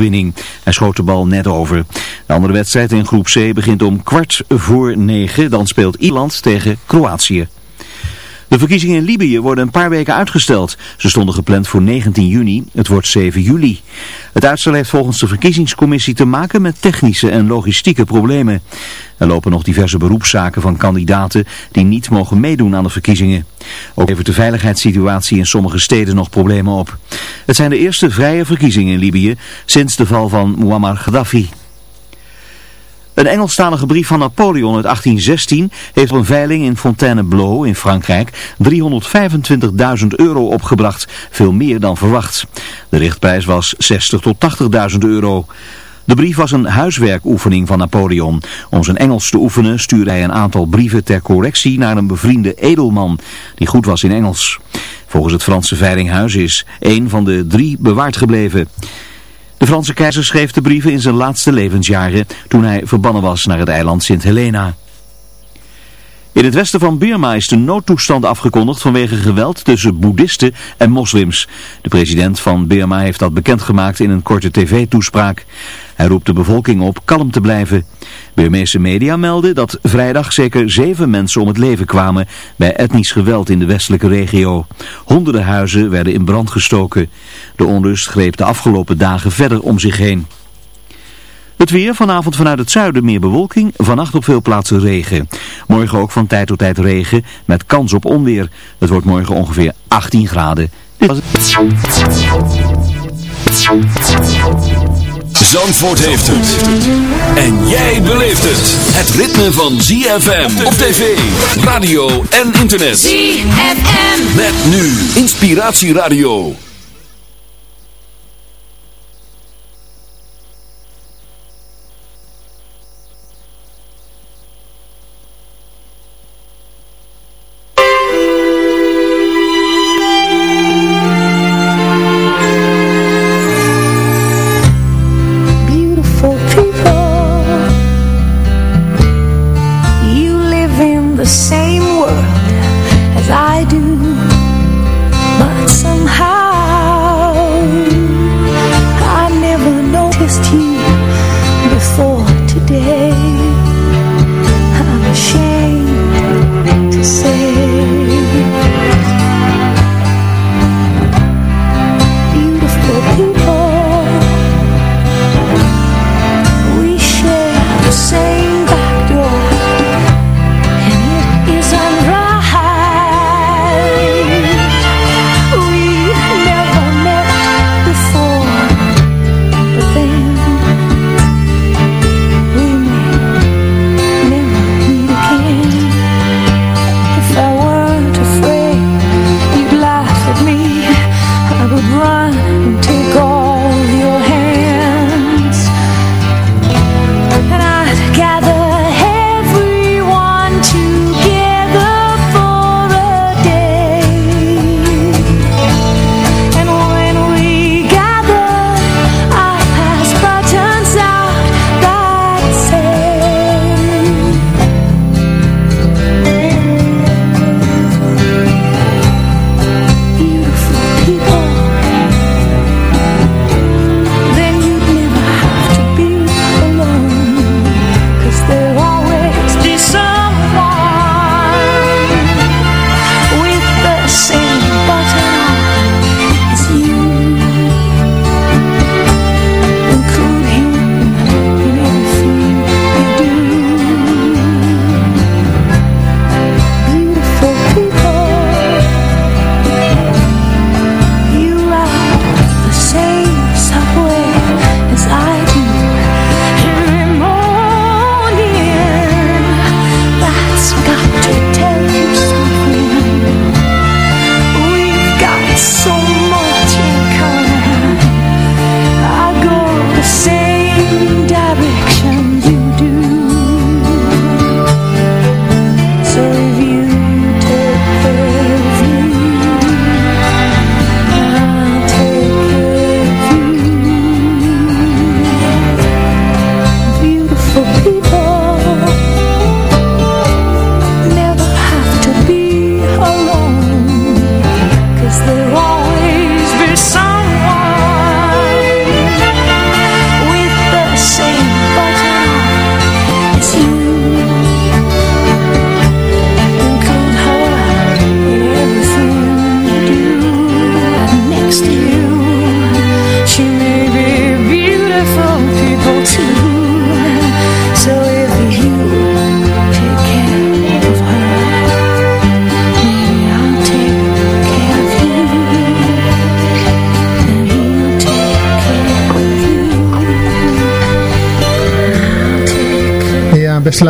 winning. Hij schoot de bal net over. De andere wedstrijd in groep C begint om kwart voor negen. Dan speelt Ierland tegen Kroatië. De verkiezingen in Libië worden een paar weken uitgesteld. Ze stonden gepland voor 19 juni, het wordt 7 juli. Het uitstel heeft volgens de verkiezingscommissie te maken met technische en logistieke problemen. Er lopen nog diverse beroepszaken van kandidaten die niet mogen meedoen aan de verkiezingen. Ook levert de veiligheidssituatie in sommige steden nog problemen op. Het zijn de eerste vrije verkiezingen in Libië sinds de val van Muammar Gaddafi. Een Engelstalige brief van Napoleon uit 1816 heeft op een veiling in Fontainebleau in Frankrijk 325.000 euro opgebracht, veel meer dan verwacht. De richtprijs was 60 tot 80.000 euro. De brief was een huiswerkoefening van Napoleon. Om zijn Engels te oefenen stuurde hij een aantal brieven ter correctie naar een bevriende edelman die goed was in Engels. Volgens het Franse Veilinghuis is één van de drie bewaard gebleven. De Franse keizer schreef de brieven in zijn laatste levensjaren toen hij verbannen was naar het eiland Sint Helena. In het westen van Birma is de noodtoestand afgekondigd vanwege geweld tussen boeddhisten en moslims. De president van Birma heeft dat bekendgemaakt in een korte tv-toespraak. Hij roept de bevolking op kalm te blijven. Birmeese media melden dat vrijdag zeker zeven mensen om het leven kwamen bij etnisch geweld in de westelijke regio. Honderden huizen werden in brand gestoken. De onrust greep de afgelopen dagen verder om zich heen. Het weer, vanavond vanuit het zuiden meer bewolking, vannacht op veel plaatsen regen. Morgen ook van tijd tot tijd regen, met kans op onweer. Het wordt morgen ongeveer 18 graden. Zandvoort heeft het. En jij beleeft het. Het ritme van ZFM op tv, radio en internet. ZFM. Met nu Inspiratieradio.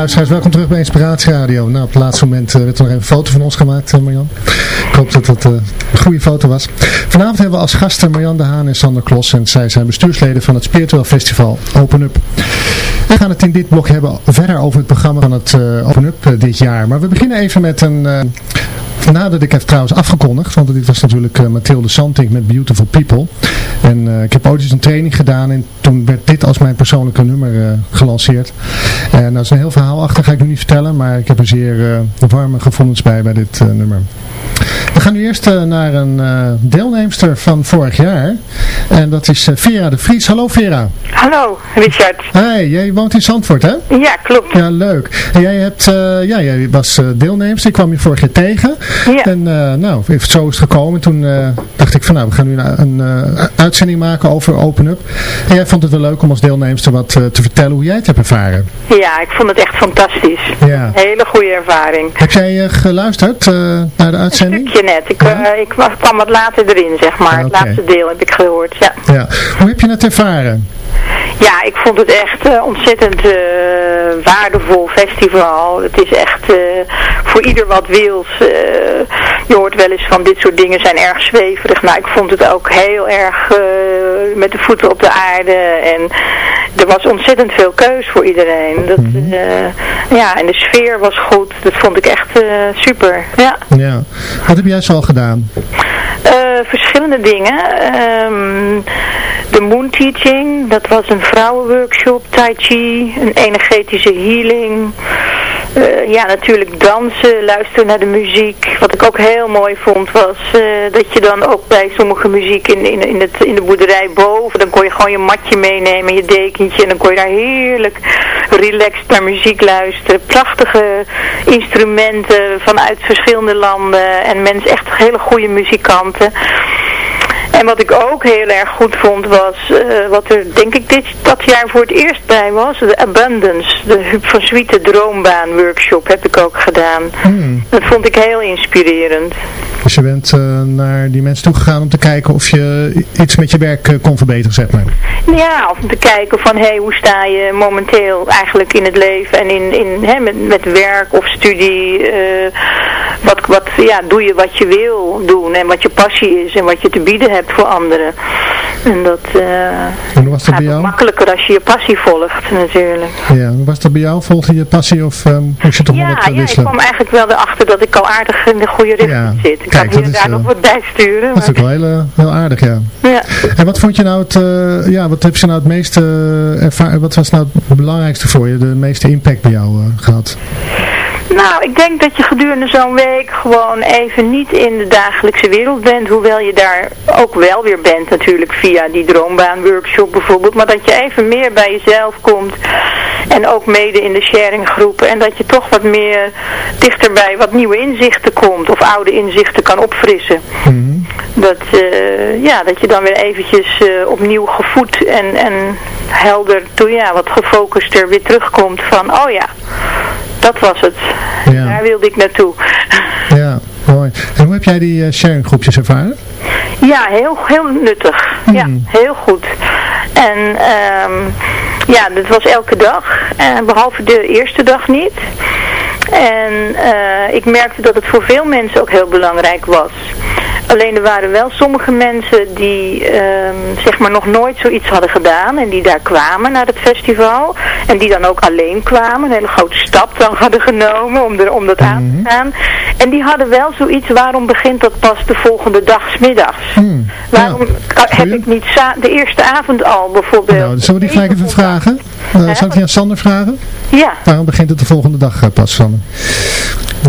Luisteraars, welkom terug bij Inspiratie Radio. Nou, op het laatste moment eh, werd er nog even een foto van ons gemaakt, eh, Marjan. Ik hoop dat het eh, een goede foto was. Vanavond hebben we als gasten Marjan de Haan en Sander Klos. En zij zijn bestuursleden van het Spiritueel Festival Open Up. We gaan het in dit blok hebben verder over het programma van het Open Up dit jaar. Maar we beginnen even met een... Nadat ik heb trouwens afgekondigd, want dit was natuurlijk eh, Mathilde Santing met Beautiful People. En eh, ik heb ooit eens een training gedaan en toen werd dit als mijn persoonlijke nummer eh, gelanceerd. En daar is een heel verhaal achter, ga ik nu niet vertellen, maar ik heb er zeer warme gevoelens bij bij dit nummer. We gaan nu eerst naar een deelnemster van vorig jaar. En dat is Vera de Vries. Hallo Vera. Hallo, Richard. Hey, jij woont in Zandvoort hè? Ja, klopt. Ja, leuk. En jij, hebt, ja, jij was deelnemster. Ik kwam je vorig jaar tegen. Ja. En eh, nou, zo is het gekomen. Toen eh, dacht ik van nou, we gaan nu een, een eh, uitzending maken over Open Up. En jij vond het wel leuk om als deelnemster wat te vertellen hoe jij het hebt ervaren. Ja, ik vond het echt fantastisch. Ja. Hele goede ervaring. Heb jij geluisterd naar de Een uitzending? stukje net. Ik, Ja? ik kwam wat later erin, zeg maar. Het laatste deel heb ik gehoord, ja. Ja. Hoe heb je het ervaren? Ja, ik vond het echt eh, ontzettend eh, waardevol festival. Het is echt eh, voor ieder wat wils. Je hoort wel eens van dit soort dingen zijn erg zweverig. Nou, ik vond het ook heel erg met de voeten op de aarde. En er was ontzettend veel keus voor iedereen. Dat, eh, ja, en de sfeer was goed. Dat vond ik echt super. Ja. Ja. Wat heb jij zo al gedaan? Verschillende dingen. Ehm, de Moon Teaching, dat was een vrouwenworkshop, Tai Chi, een energetische healing. Eh, ja, natuurlijk dansen, luisteren naar de muziek. Wat ik ook heel mooi vond was eh, dat je dan ook bij sommige muziek in, in, in, het, in de boerderij boven, dan kon je gewoon je matje meenemen, je dekentje en dan kon je daar heerlijk relaxed naar muziek luisteren. Prachtige instrumenten vanuit verschillende landen en mensen, echt hele goede muzikanten. En wat ik ook heel erg goed vond was, eh, wat er denk ik dit, dat jaar voor het eerst bij was, de Abundance, de Huub van Zwieten droombaan workshop heb ik ook gedaan. Hmm. Dat vond ik heel inspirerend. Dus je bent eh, naar die mensen toegegaan om te kijken of je iets met je werk eh, kon verbeteren, zeg maar. Ja, of om te kijken van, hé, hey, hoe sta je momenteel eigenlijk in het leven en in, in, hè, met, met werk of studie. wat, wat, ja, doe je wat je wil doen en wat je passie is en wat je te bieden hebt voor anderen. En dat eh, En was dat gaat bij jou? makkelijker als je je passie volgt natuurlijk. Ja, hoe was dat bij jou? Volgde je passie of ehm, moest je toch wel Ja, wat eh, ja, ik wisselen? kwam eigenlijk wel erachter dat ik al aardig in de goede richting Ja, zit. Ik kijk, kan hier daar eh, nog wat bijsturen. Dat is ook wel heel, heel aardig, ja. ja. En wat vond je nou het, ja, wat heb je nou het meeste ervaren, wat was nou het belangrijkste voor je, de meeste impact bij jou eh, gehad? Nou, ik denk dat je gedurende zo'n week gewoon even niet in de dagelijkse wereld bent. Hoewel je daar ook wel weer bent natuurlijk via die droombaanworkshop bijvoorbeeld. Maar dat je even meer bij jezelf komt. En ook mede in de sharinggroepen. En dat je toch wat meer dichter bij wat nieuwe inzichten komt. Of oude inzichten kan opfrissen. Mhm. Dat, eh, ja, dat je dan weer eventjes eh, opnieuw gevoed en, en helder, toe, ja, wat gefocuster weer terugkomt van, oh ja, dat was het. Ja. Daar wilde ik naartoe. Mooi. En hoe heb jij die eh, sharinggroepjes ervaren? Ja, heel, heel nuttig. Ja, Hmm. heel goed. En ehm ja, dat was elke dag, eh, behalve de eerste dag niet. En eh, ik merkte dat het voor veel mensen ook heel belangrijk was. Alleen er waren wel sommige mensen die ehm, zeg maar nog nooit zoiets hadden gedaan en die daar kwamen naar het festival. En die dan ook alleen kwamen, een hele grote stap dan hadden genomen om, er, om dat aan te gaan. En die hadden wel zoiets, waarom begint dat pas de volgende dag 's middags? Hmm. Waarom Ja, heb ik niet de eerste avond al bijvoorbeeld? Nou, zullen we die gelijk even vragen? Uh, zal ik die aan Sander vragen? Ja, Waarom begint het de volgende dag eh, pas, Sander?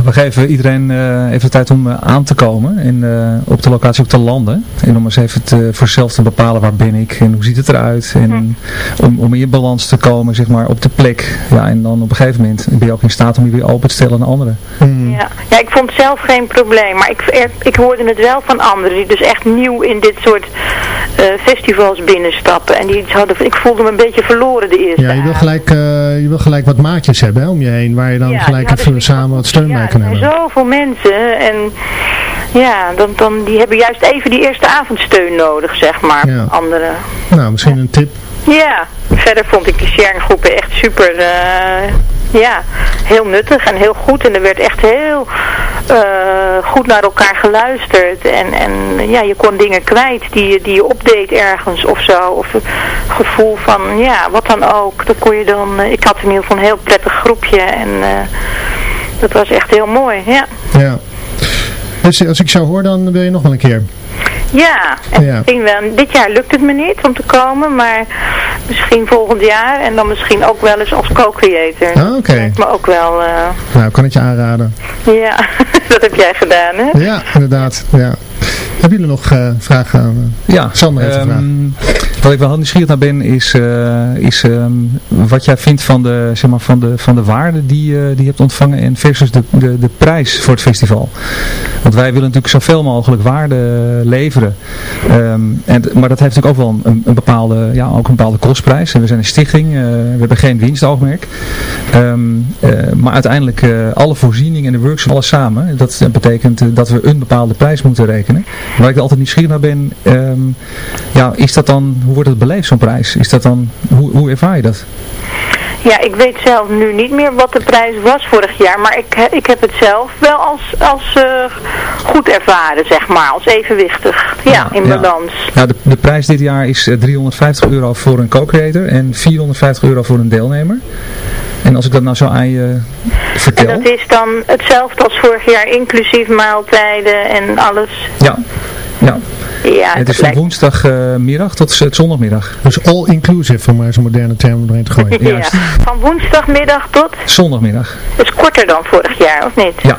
We geven iedereen eh, even de tijd om aan te komen en eh, op de locatie ook te landen. En om eens even te, voor zichzelf te bepalen waar ben ik en hoe ziet het eruit. En om, om in balans te komen zeg maar, op de plek. Ja, en dan op een gegeven moment ben je ook in staat om je weer open te stellen aan anderen. Hmm. ja. ja, ik vond zelf geen probleem, maar ik, er- ik hoorde het wel van anderen die dus echt nieuw in dit soort eh, festivals binnenstappen. En die hadden, ik voelde me een beetje verloren de eerste Ja, je wil gelijk, eh, je wil gelijk wat maatjes hebben hè, om je heen, waar je dan Ja, gelijk even samen wat steun ja, bij kan er hebben. zijn zoveel mensen en ja, dan, dan, die hebben juist even die eerste avondsteun nodig, zeg maar. Ja. Anderen. Nou, misschien een tip. Ja, verder vond ik de sharinggroepen echt super, eh, ja, heel nuttig en heel goed. En er werd echt heel eh, goed naar elkaar geluisterd. En, en ja, je kon dingen kwijt die, je- die je opdeed ergens of zo. Of het gevoel van, ja, wat dan ook. Dat kon je dan, eh, ik had in ieder geval een heel prettig groepje en dat was echt heel mooi, ja. Ja. Dus als ik jou hoor, dan wil je nog wel een keer. Ja, en Ja. misschien wel, dit jaar lukt het me niet om te komen, maar misschien volgend jaar en dan misschien ook wel eens als co-creator. Ah, oké. Me ook wel, eh, Nou, kan het je aanraden. ja, dat heb jij gedaan, hè? Ja, inderdaad. Ja. Hebben jullie nog eh, vragen aan eh, Ja, Sander heeft ehm, wat ik wel heel nieuwsgierig naar ben is, eh, is ehm, wat jij vindt van de, zeg maar, van de, van de waarde die, die je hebt ontvangen en versus de, de, de prijs voor het festival. Want wij willen natuurlijk zoveel mogelijk waarde leveren. Ehm, en, maar dat heeft natuurlijk ook wel een, een bepaalde, ja, ook een bepaalde kostprijs. En we zijn een stichting, we hebben geen winstoogmerk. Maar uiteindelijk alle voorzieningen en de workshops, alles samen. Dat betekent dat we een bepaalde prijs moeten rekenen. Waar ik altijd nieuwsgierig naar ben, ehm, ja, is dat dan, hoe wordt het beleefd zo'n prijs? Is dat dan, hoe, hoe ervaar je dat? Ja, ik weet zelf nu niet meer wat de prijs was vorig jaar, maar ik, ik heb het zelf wel als, als eh, goed ervaren, zeg maar, als evenwichtig. Ja, in balans. Ja, de, de prijs dit jaar is eh, 350 euro voor een co-creator en 450 euro voor een deelnemer. En als ik dat nou zo aan je En vertel. dat is dan hetzelfde als vorig jaar, inclusief maaltijden en alles. Ja, ja. Ja, het dat is van lijkt- woensdagmiddag tot zondagmiddag. Dus all inclusive, om maar zo'n moderne term doorheen te gooien. Ja, juist. van woensdagmiddag tot, Zondagmiddag, dat is korter dan vorig jaar, of niet? ja.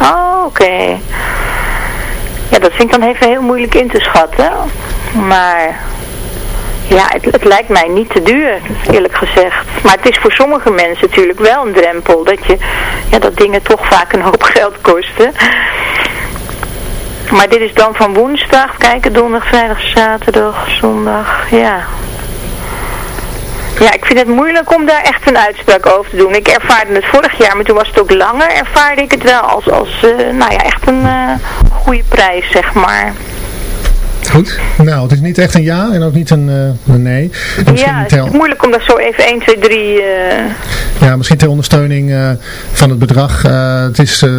Oh, oké. Ja, dat vind ik dan even heel moeilijk in te schatten. Maar ja, het, het lijkt mij niet te duur, eerlijk gezegd. Maar het is voor sommige mensen natuurlijk wel een drempel. Dat, je, ja, dat dingen toch vaak een hoop geld kosten. Maar dit is dan van woensdag, kijken, donderdag, vrijdag, zaterdag, zondag, ja. Ja, ik vind het moeilijk om daar echt een uitspraak over te doen. Ik ervaarde het vorig jaar, maar toen was het ook langer, ervaarde ik het wel als, als eh, nou ja, echt een eh, goede prijs, zeg maar. Goed. Nou, het is niet echt een ja en ook niet een, eh, een nee. En Ja, het is moeilijk om dat zo even 1, 2, 3... eh ja, misschien ter ondersteuning eh, van het bedrag. Eh, het is eh,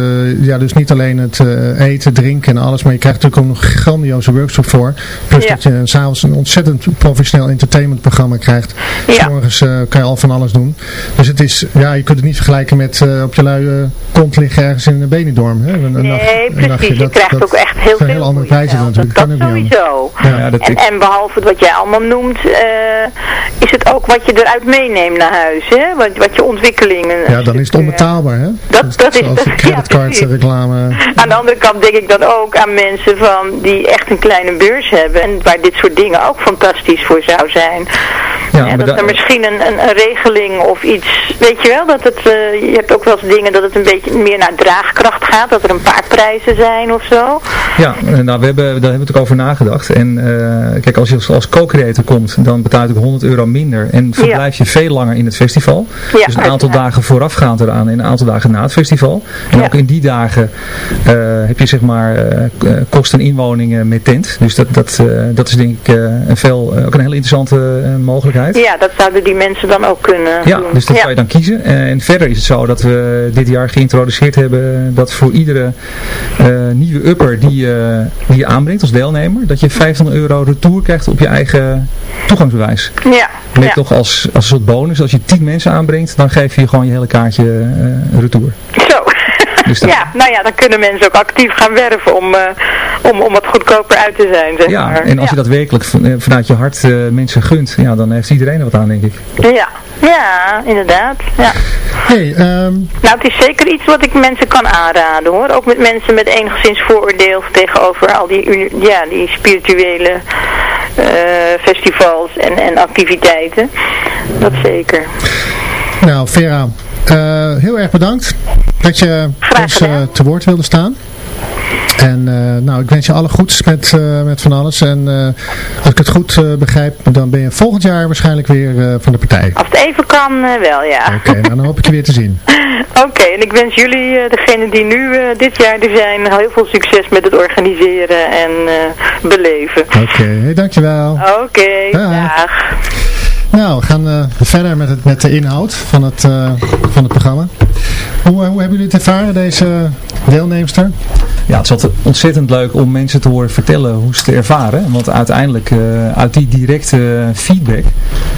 ja, dus niet alleen het eh, eten, drinken en alles, maar je krijgt natuurlijk ook nog een grandioze workshop voor. Plus Ja. dat je s'avonds een ontzettend professioneel entertainmentprogramma krijgt. Ja. S morgens eh, kan je al van alles doen. Dus het is, ja, je kunt het niet vergelijken met eh, op je lui eh, kont liggen ergens in een benedorm. Hè? Een, een nee, nacht- een precies. je Dat- krijgt dat ook echt heel zijn veel heel andere prijzen natuurlijk. Dat, kan ook niet Ja, dat En, ik, en behalve wat jij allemaal noemt, eh, is het ook wat je eruit meeneemt naar huis, hè? Wat, wat je ontwikkelingen... Ja, dan is het onbetaalbaar, hè? Dat- dat is- Zoals dat- de ja, creditcard precies. reclame. Aan de andere kant denk ik dan ook aan mensen van die echt een kleine beurs hebben en waar dit soort dingen ook fantastisch voor zou zijn. Ja, dat da- er misschien een, een, een regeling of iets, weet je wel, dat het, eh, je hebt ook wel eens dingen dat het een beetje meer naar draagkracht gaat, dat er een paar prijzen zijn of zo. Ja, nou, we hebben, daar hebben we natuurlijk over nagedacht. En eh, kijk, als je als, co-creator komt, dan betaal je natuurlijk 100 euro minder. En verblijf je veel langer in het festival. Ja, dus een aantal dagen voorafgaand eraan en een aantal dagen na het festival. En ook in die dagen eh, heb je zeg maar eh, kosten en inwoningen met tent. Dus dat, dat, dat is denk ik een veel, ook een hele interessante mogelijkheid. Ja, dat zouden die mensen dan ook kunnen Ja, doen. dus dat kan je dan kiezen. En verder is het zo dat we dit jaar geïntroduceerd hebben dat voor iedere nieuwe upper die, die je aanbrengt als deelnemer, dat je 500 euro retour krijgt op je eigen toegangsbewijs. Ja, Met ja. toch als, als een soort bonus, als je 10 mensen aanbrengt, dan geef je gewoon je hele kaartje eh, retour. Zo. Dus ja, nou ja, dan kunnen mensen ook actief gaan werven om, eh, om, om wat goedkoper uit te zijn, zeg Ja, maar. en als ja. je dat werkelijk eh, vanuit je hart eh, mensen gunt, ja, dan heeft iedereen er wat aan, denk ik. Ja, ja, inderdaad. Ja. hey, ehm, Nou, het is zeker iets wat ik mensen kan aanraden hoor. Ook met mensen met enigszins vooroordeel tegenover al die, ja, die spirituele eh, festivals en, en activiteiten. Dat zeker. nou Vera, eh, heel erg bedankt dat je ons eh, te woord wilde staan. En eh, nou, ik wens je alle goeds met, eh, met van alles. En eh, als ik het goed begrijp, dan ben je volgend jaar waarschijnlijk weer van de partij. Als het even kan, wel ja. Oké, nou dan hoop ik je weer te zien. Oké, en ik wens jullie, degenen die nu dit jaar er zijn, heel veel succes met het organiseren en beleven. Oké, hey, dankjewel. Oké, okay, dag. dag. Nou, we gaan verder met, het, met de inhoud van het, van het programma. Hoe, hoe hebben jullie het ervaren, deze deelnemster? Ja, het is altijd ontzettend leuk om mensen te horen vertellen hoe ze het ervaren. Want uiteindelijk, uh, uit die directe feedback,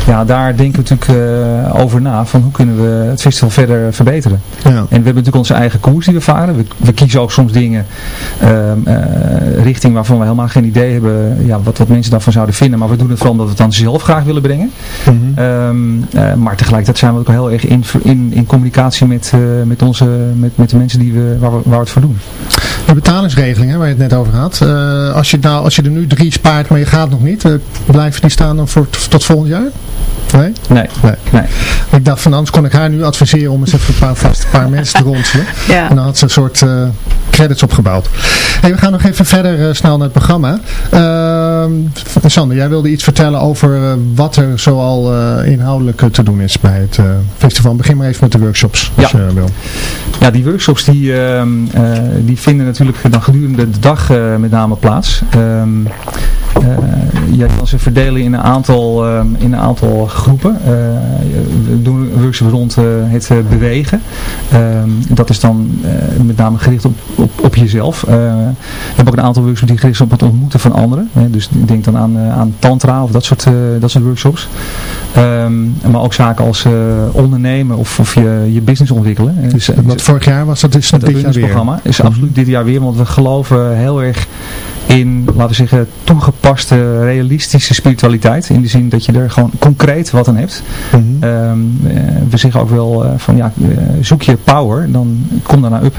ja, daar denken we natuurlijk uh, over na. Van hoe kunnen we het festival verder verbeteren. Ja. En we hebben natuurlijk onze eigen koers die we varen. We, we kiezen ook soms dingen uh, richting waarvan we helemaal geen idee hebben ja, wat, wat mensen daarvan zouden vinden. Maar we doen het vooral omdat we het dan zelf graag willen brengen. Mm -hmm. maar tegelijkertijd zijn we ook heel erg in, in, in communicatie met, met, onze, met, met de mensen die we, waar, we, waar we het voor doen. De betalingsregeling hè, waar je het net over had. Uh, als, je nou, als je er nu drie spaart, maar je gaat nog niet, uh, blijven die staan dan voor tot volgend jaar? Nee? Nee. nee? nee. Ik dacht van anders kon ik haar nu adviseren om eens even een paar, vast een paar mensen te ronselen. ja. En dan had ze een soort uh, credits opgebouwd. Hey, we gaan nog even verder snel naar het programma. Sander, jij wilde iets vertellen over wat er zoal inhoudelijk te doen is bij het festival. Begin maar even met de workshops, als ja. Ja, die workshops die, die vinden natuurlijk dan gedurende de dag uh, met name plaats. Um, je kan ze verdelen in een aantal, uh, in een aantal groepen. we doen workshops rond het bewegen. dat is dan met name gericht op, op, op jezelf. we hebben ook een aantal workshops die gericht zijn op het ontmoeten van anderen. dus denk dan aan, aan tantra of dat soort, dat soort workshops. Maar ook zaken als ondernemen of, of je, je business ontwikkelen. Dus, wat vorig jaar was dat dus het dit jaar weer? programma is absoluut dit jaar weer, want we geloven heel erg in, laten we zeggen, toegepaste, realistische spiritualiteit. In de zin dat je er gewoon concreet wat aan hebt. Mm -hmm. um, we zeggen ook wel uh, van, ja, zoek je power, dan kom daarna up.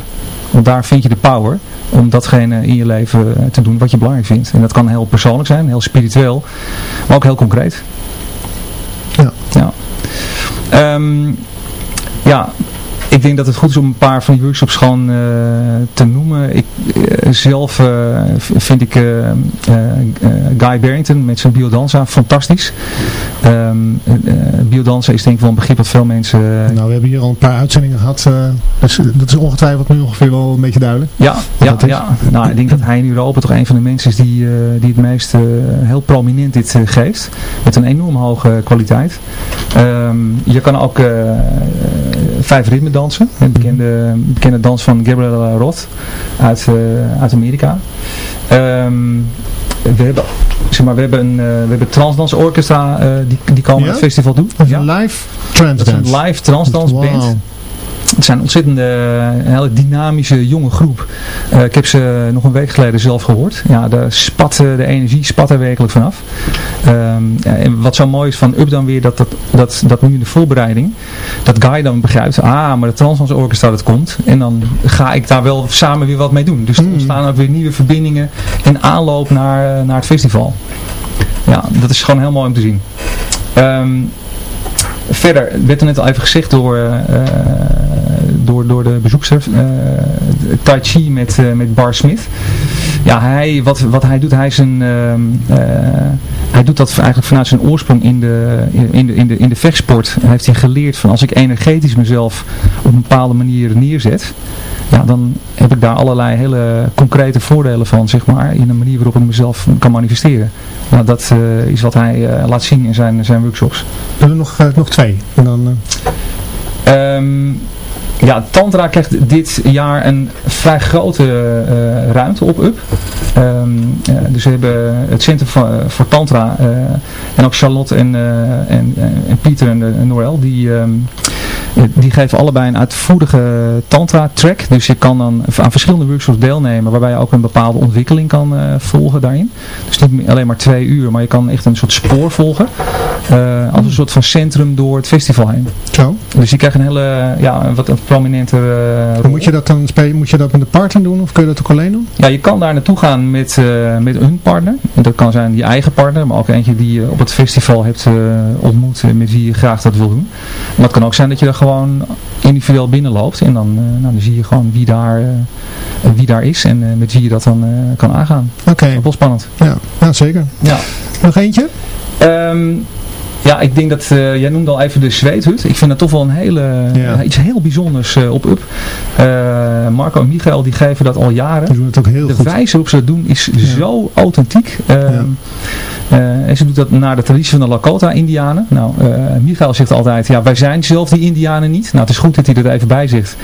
Want daar vind je de power om datgene in je leven te doen wat je belangrijk vindt. En dat kan heel persoonlijk zijn, heel spiritueel, maar ook heel concreet. Ja. Ja. Um, ja, ik denk dat het goed is om een paar van die workshops gewoon uh, te noemen. Ik, uh, zelf uh, vind ik Guy Barrington met zijn biodanza fantastisch. Um, biodanza is denk ik wel een begrip wat veel mensen... nou, we hebben hier al een paar uitzendingen gehad. dus dat is ongetwijfeld nu ongeveer wel een beetje duidelijk. Ja, ja, ja. Nou, ik denk dat hij in Europa toch een van de mensen is die, die het meest heel prominent dit geeft. Met een enorm hoge kwaliteit. Um, je kan ook vijf ritme dansen. Een bekende, bekende dans van Gabrielle Roth uit, uh, uit Amerika. Um, we hebben, zeg maar, we hebben een uh, we hebben Transdans Orchestra uh, die, die komen ja? het festival doen. Een live transdance. Dat is een live transdans wow. Het zijn een ontzettend een hele dynamische jonge groep. Uh, ik heb ze nog een week geleden zelf gehoord. Ja, de, spat, de energie spat er werkelijk vanaf. Um, en wat zo mooi is van Up dan weer, dat, dat, dat, dat nu in de voorbereiding, dat Guy dan begrijpt, ah, maar de Transdans Orchestra dat komt. En dan ga ik daar wel samen weer wat mee doen. Dus er ontstaan ook weer nieuwe verbindingen en aanloop naar, naar het festival. Ja, dat is gewoon heel mooi om te zien. Um, verder werd er net al even gezegd door, uh, door, door de bezoekster, uh, Tai Chi met, uh, met Bar Smith. Ja, hij, wat, wat hij doet, hij, is een, hij doet dat eigenlijk vanuit zijn oorsprong in de, in de, in de, in de vechtsport. Hij heeft hij geleerd van als ik energetisch mezelf op een bepaalde manier neerzet, ja, dan heb ik daar allerlei hele concrete voordelen van, zeg maar, in een manier waarop ik mezelf kan manifesteren. Nou, dat uh, is wat hij uh, laat zien in zijn, zijn workshops. Er zijn nog, uh, nog twee. En dan, um, ja, Tantra krijgt dit jaar een vrij grote uh, ruimte op UP. Um, uh, dus we hebben het Centrum voor, voor Tantra en ook Charlotte en, en, en Pieter en, Noël, die... Um, die geven allebei een uitvoerige tantra track. Dus je kan dan aan verschillende workshops deelnemen waarbij je ook een bepaalde ontwikkeling kan uh, volgen daarin. Dus niet alleen maar twee uur, maar je kan echt een soort spoor volgen. Uh, als een soort van centrum door het festival heen. Zo. Dus je krijgt een hele, ja, een wat een prominente uh, Moet je dat dan moet je dat met de partner doen of kun je dat ook alleen doen? Ja, je kan daar naartoe gaan met, met een partner. Dat kan zijn je eigen partner, maar ook eentje die je op het festival hebt ontmoet met wie je graag dat wil doen. Maar het kan ook zijn dat je er gewoon individueel binnenloopt. En dan, nou, dan zie je gewoon wie daar, wie daar is en met wie je dat dan kan aangaan. Oké. Is wel spannend. Ja, ja zeker. Ja. Nog eentje? Ehm, ja, ik denk dat, uh, jij noemde al even de zweethut. Ik vind dat toch wel een hele, Ja. iets heel bijzonders uh, op UP. Marco en Michael die geven dat al jaren. Die doen het ook heel de goed. wijze waarop ze dat doen is zo authentiek. Ehm, eh, en ze doet dat naar de traditie van de Lakota-Indianen. Nou, Michael zegt altijd, ja, wij zijn zelf die Indianen niet. Nou, het is goed dat hij er even bij zegt.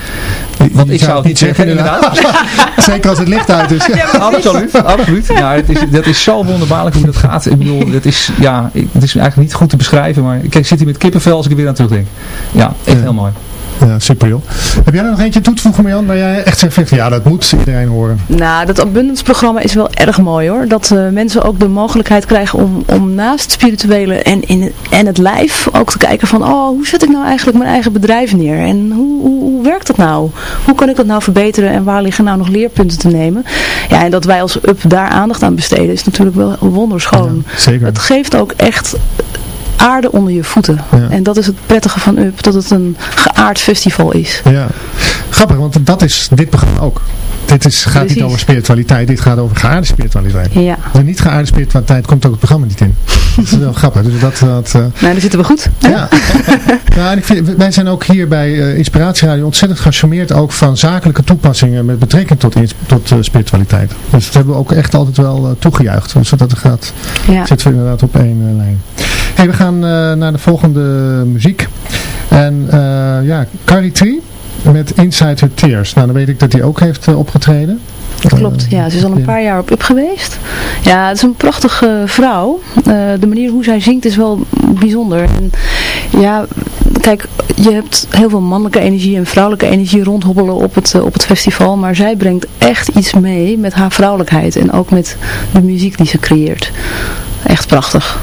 Want ik zou het niet zeggen, inderdaad. Zeker als het licht uit is. absoluut, absoluut. Ja, het is, dat is zo wonderbaarlijk hoe dat gaat. Ik bedoel, het is, ja, het is eigenlijk niet goed te beschrijven, maar ik zit hier met kippenvel als ik er weer aan terugdenk. Ja, echt Ja. heel mooi. Ja, super joh. Heb jij er nog eentje toe te voegen, Marjan? Waar jij echt zegt, ja, dat moet iedereen horen. Nou, dat Abundance programma is wel erg mooi hoor. Dat eh, mensen ook de mogelijkheid krijgen om, om naast het spirituele en, in het, en het lijf ook te kijken van, oh, hoe zet ik nou eigenlijk mijn eigen bedrijf neer? En hoe, hoe, hoe werkt dat nou? Hoe kan ik dat nou verbeteren en waar liggen nou nog leerpunten te nemen? Ja, en dat wij als UP daar aandacht aan besteden is natuurlijk wel wonderschoon. Ja, zeker. Het geeft ook echt aarde onder je voeten. Ja. En dat is het prettige van UP, dat het een geaard festival is. Ja, grappig, want dat is dit programma ook. Dit is, gaat niet over spiritualiteit, dit gaat over geaarde spiritualiteit. Ja, Als niet geaarde spiritualiteit komt ook het programma niet in. Dat is wel grappig. Dus dat, dat, eh, nou daar zitten we goed. ja. en ik vind, wij zijn ook hier bij eh, Inspiratieradio ontzettend gecharmeerd ook van zakelijke toepassingen met betrekking tot, tot eh, spiritualiteit. Dus dat hebben we ook echt altijd wel toegejuicht. Dus dat gaat, Ja. zitten we inderdaad op één lijn. Hey, we gaan eh, naar de volgende muziek. En eh, ja, Carrie Tree met Inside Her Tears. Nou, dan weet ik dat hij ook heeft eh, opgetreden. Dat klopt, ja. Ze is al een paar jaar op UP geweest. Ja, het is een prachtige vrouw. De manier hoe zij zingt is wel bijzonder. En ja, kijk, je hebt heel veel mannelijke energie en vrouwelijke energie rondhobbelen op het, op het festival. Maar zij brengt echt iets mee met haar vrouwelijkheid. En ook met de muziek die ze creëert. Echt prachtig.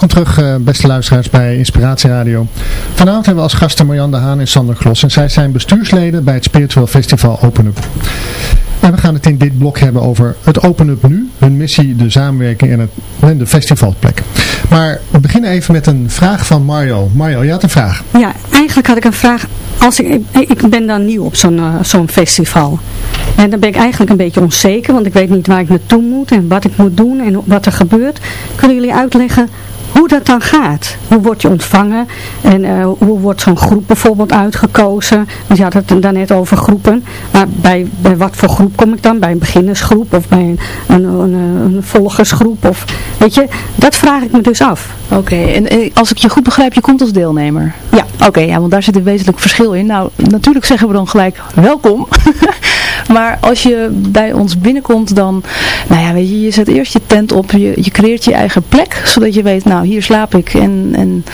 Welkom terug uh, beste luisteraars bij Inspiratie Radio. Vanavond hebben we als gasten Marjan de Haan en Sander Klos. En zij zijn bestuursleden bij het Spiritual Festival Open Up. En we gaan het in dit blok hebben over het Open Up Nu, hun missie, de samenwerking en, het, en de festivalplek. Maar we beginnen even met een vraag van Mario. Mario, je had een vraag. Ja, eigenlijk had ik een vraag. Als ik, ik ben dan nieuw op zo'n uh, zo'n festival. En dan ben ik eigenlijk een beetje onzeker, want ik weet niet waar ik naartoe moet en wat ik moet doen en wat er gebeurt. Kunnen jullie uitleggen hoe dat dan gaat. Hoe word je ontvangen en uh, hoe wordt zo'n groep bijvoorbeeld uitgekozen. Want je had het daarnet over groepen. Maar bij, bij wat voor groep kom ik dan? Bij een beginnersgroep of bij een, een, een, een volgersgroep? Of, weet je, dat vraag ik me dus af. Oké, en, en als ik je goed begrijp, je komt als deelnemer? Ja. Oké, ja, want daar zit een wezenlijk verschil in. Nou, natuurlijk zeggen we dan gelijk welkom. maar als je bij ons binnenkomt, dan, nou ja, weet je, je zet eerst je tent op, je, je creëert je eigen plek, zodat je weet, nou, hier slaap ik en, en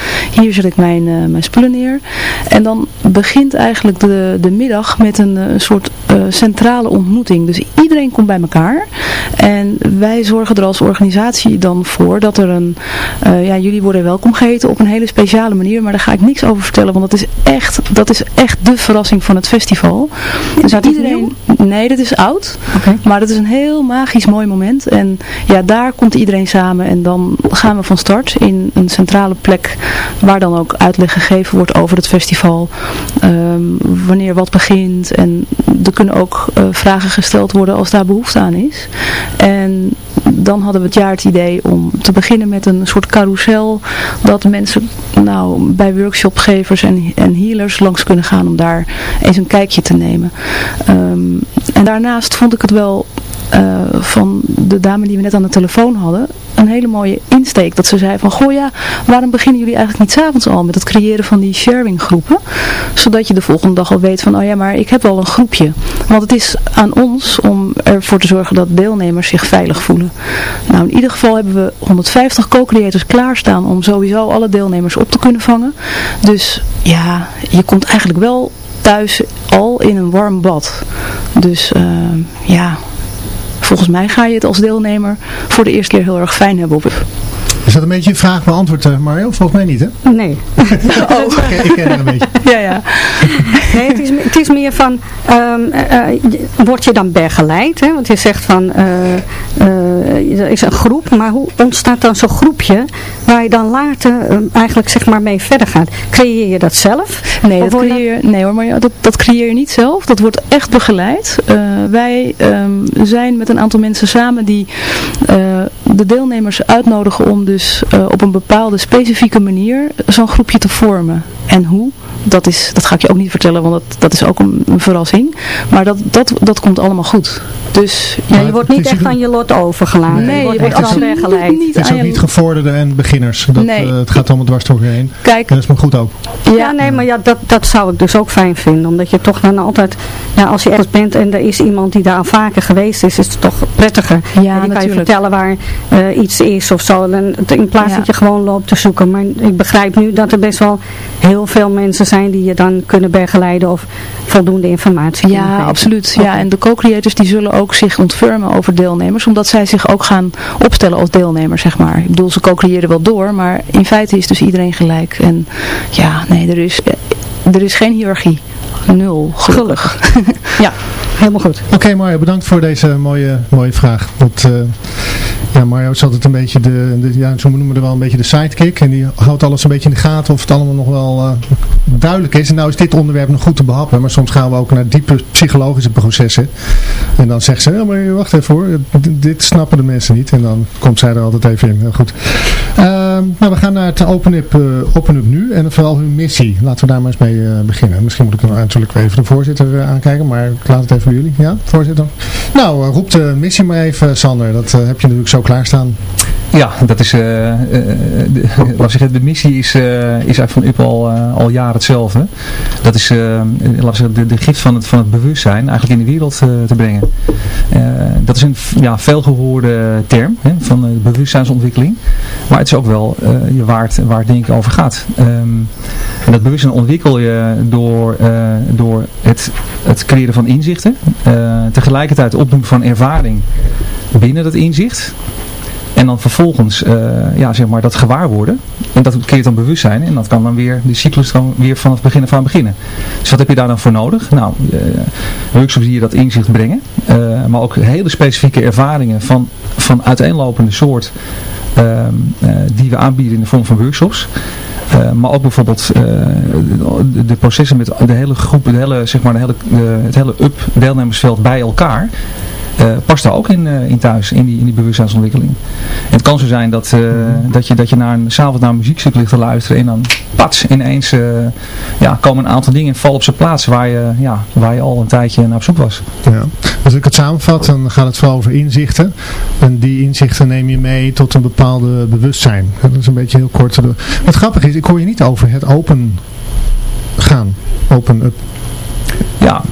hier zet ik mijn, uh, mijn spullen neer. En dan begint eigenlijk de, de middag met een, een soort uh, centrale ontmoeting. Dus iedereen komt bij elkaar. En wij zorgen er als organisatie dan voor dat er een, uh, ja, jullie worden welkom geheten op een hele speciale manier, maar daar ga ik niks over vertellen, want dat is echt, dat is echt de verrassing van het festival. Dus dat iedereen, nee, dat is oud, okay. maar dat is een heel magisch mooi moment. En ja, daar komt iedereen samen en dan gaan we van start in een centrale plek waar dan ook uitleg gegeven wordt over het festival. Um, wanneer wat begint en er kunnen ook uh, vragen gesteld worden als daar behoefte aan is. En dan hadden we het jaar het idee om te beginnen met een soort carousel dat mensen nou, bij workshopgevers en, en healers langs kunnen gaan om daar eens een kijkje te nemen. Um, en daarnaast vond ik het wel uh, van de dame die we net aan de telefoon hadden, een hele mooie insteek. Dat ze zei van, goh ja, waarom beginnen jullie eigenlijk niet s'avonds al met het creëren van die sharing groepen? Zodat je de volgende dag al weet van, oh ja, maar ik heb wel een groepje. Want het is aan ons om ervoor te zorgen dat deelnemers zich veilig voelen. Nou, in ieder geval hebben we 150 co-creators klaarstaan om sowieso alle deelnemers op te kunnen vangen. Dus ja, je komt eigenlijk wel thuis al in een warm bad. Dus uh, ja, volgens mij ga je het als deelnemer voor de eerste keer heel erg fijn hebben op is dat een beetje een vraag beantwoord, uh, Mario? Volgens mij niet, hè? Nee. oh. ik, ik ken het een beetje. Ja, ja. Nee, het is, het is meer van, um, uh, word je dan begeleid? Hè? Want je zegt van, uh, er is een groep, maar hoe ontstaat dan zo'n groepje waar je dan later um, eigenlijk zeg maar mee verder gaat? Creëer je dat zelf? Nee, dat creëer, dat... nee hoor, maar dat, dat creëer je niet zelf. Dat wordt echt begeleid. wij um, zijn met een aantal mensen samen die de deelnemers uitnodigen om dus uh, op een bepaalde specifieke manier zo'n groepje te vormen. En hoe? Dat, is, dat ga ik je ook niet vertellen, want dat, dat is ook een, een verrassing. Maar dat, dat, dat komt allemaal goed. Dus, ja, je wordt niet echt aan je lot overgelaten. Nee, je wordt je wordt echt begeleid. Niet het is ook niet gevorderde en beginners. Dat, nee. uh, het gaat allemaal dwars doorheen. Kijk, en dat is maar goed ook. Ja, nee, maar ja, dat, dat zou ik dus ook fijn vinden. Omdat je toch dan altijd, ja, als je ergens bent en er is iemand die daar al vaker geweest is, is het toch prettiger. Ja, die kan je vertellen waar uh, iets is of zo. En in plaats Ja. dat je gewoon loopt te zoeken. Maar ik begrijp nu dat er best wel heel veel mensen zijn die je dan kunnen begeleiden of voldoende informatie kunnen Ja, geven. absoluut. Oké. Ja, en de co-creators die zullen ook zich ontfermen over deelnemers, omdat zij zich ook gaan opstellen als deelnemer, zeg maar. Ik bedoel, ze co-creëren wel door, maar in feite is dus iedereen gelijk. En ja, nee, er is, er is geen hiërarchie. Nul, gelukkig. Ja, helemaal goed. Oké okay, Mario, bedankt voor deze mooie, mooie vraag. Want, uh, ja, Mario is altijd een beetje de, de, ja, zo noemen we er wel een beetje de sidekick. En die houdt alles een beetje in de gaten of het allemaal nog wel uh, duidelijk is. En nou is dit onderwerp nog goed te behappen, maar soms gaan we ook naar diepe psychologische processen. En dan zegt ze, ja, maar wacht even hoor, dit snappen de mensen niet. En dan komt zij er altijd even in. Heel goed. Uh, nou, we gaan naar het Open Up, uh, open up nu en vooral hun missie. Laten we daar maar eens mee uh, beginnen. Misschien moet ik dan natuurlijk even de voorzitter uh, aankijken, maar ik laat het even voor jullie. Ja, voorzitter? Nou, roep de missie maar even, Sander. Dat heb je natuurlijk zo klaarstaan. Ja, dat is, de, laat zeggen, de missie is, is eigenlijk van UP al jaren hetzelfde. Dat is laat zeggen, de, de gift van het, van het bewustzijn eigenlijk in de wereld te brengen. dat is een ja, veelgehoorde term hè, van de bewustzijnsontwikkeling. Maar het is ook wel waar, het, waar het denk ik over gaat. Um, en dat bewustzijn ontwikkel je door, door het, het creëren van inzichten. tegelijkertijd opdoen van ervaring binnen dat inzicht. En dan vervolgens, uh, ja, zeg maar, dat gewaar worden. En dat keert dan bewustzijn. En dat kan dan weer, de cyclus dan weer vanaf het begin af aan beginnen. Dus wat heb je daar dan voor nodig? Nou, workshops die je dat inzicht brengen. Uh, maar ook hele specifieke ervaringen van, van uiteenlopende soort. Ehm, die we aanbieden in de vorm van workshops. Maar ook bijvoorbeeld de, processen met de hele groep, hele, zeg maar, de hele, het hele up deelnemersveld bij elkaar. Uh, past daar ook in, in thuis, in die, in die bewustzijnsontwikkeling. En het kan zo zijn dat, dat, je, dat je naar een, s'avonds naar een muziekstuk ligt te luisteren en dan pats, ineens ja, komen een aantal dingen vallen op zijn plaats waar je, ja, waar je al een tijdje naar op zoek was. Ja. Als ik het samenvat, dan gaat het vooral over inzichten. En die inzichten neem je mee tot een bepaalde bewustzijn. Dat is een beetje heel kort. Wat grappig is, ik hoor je niet over het open gaan. Open up. Ja,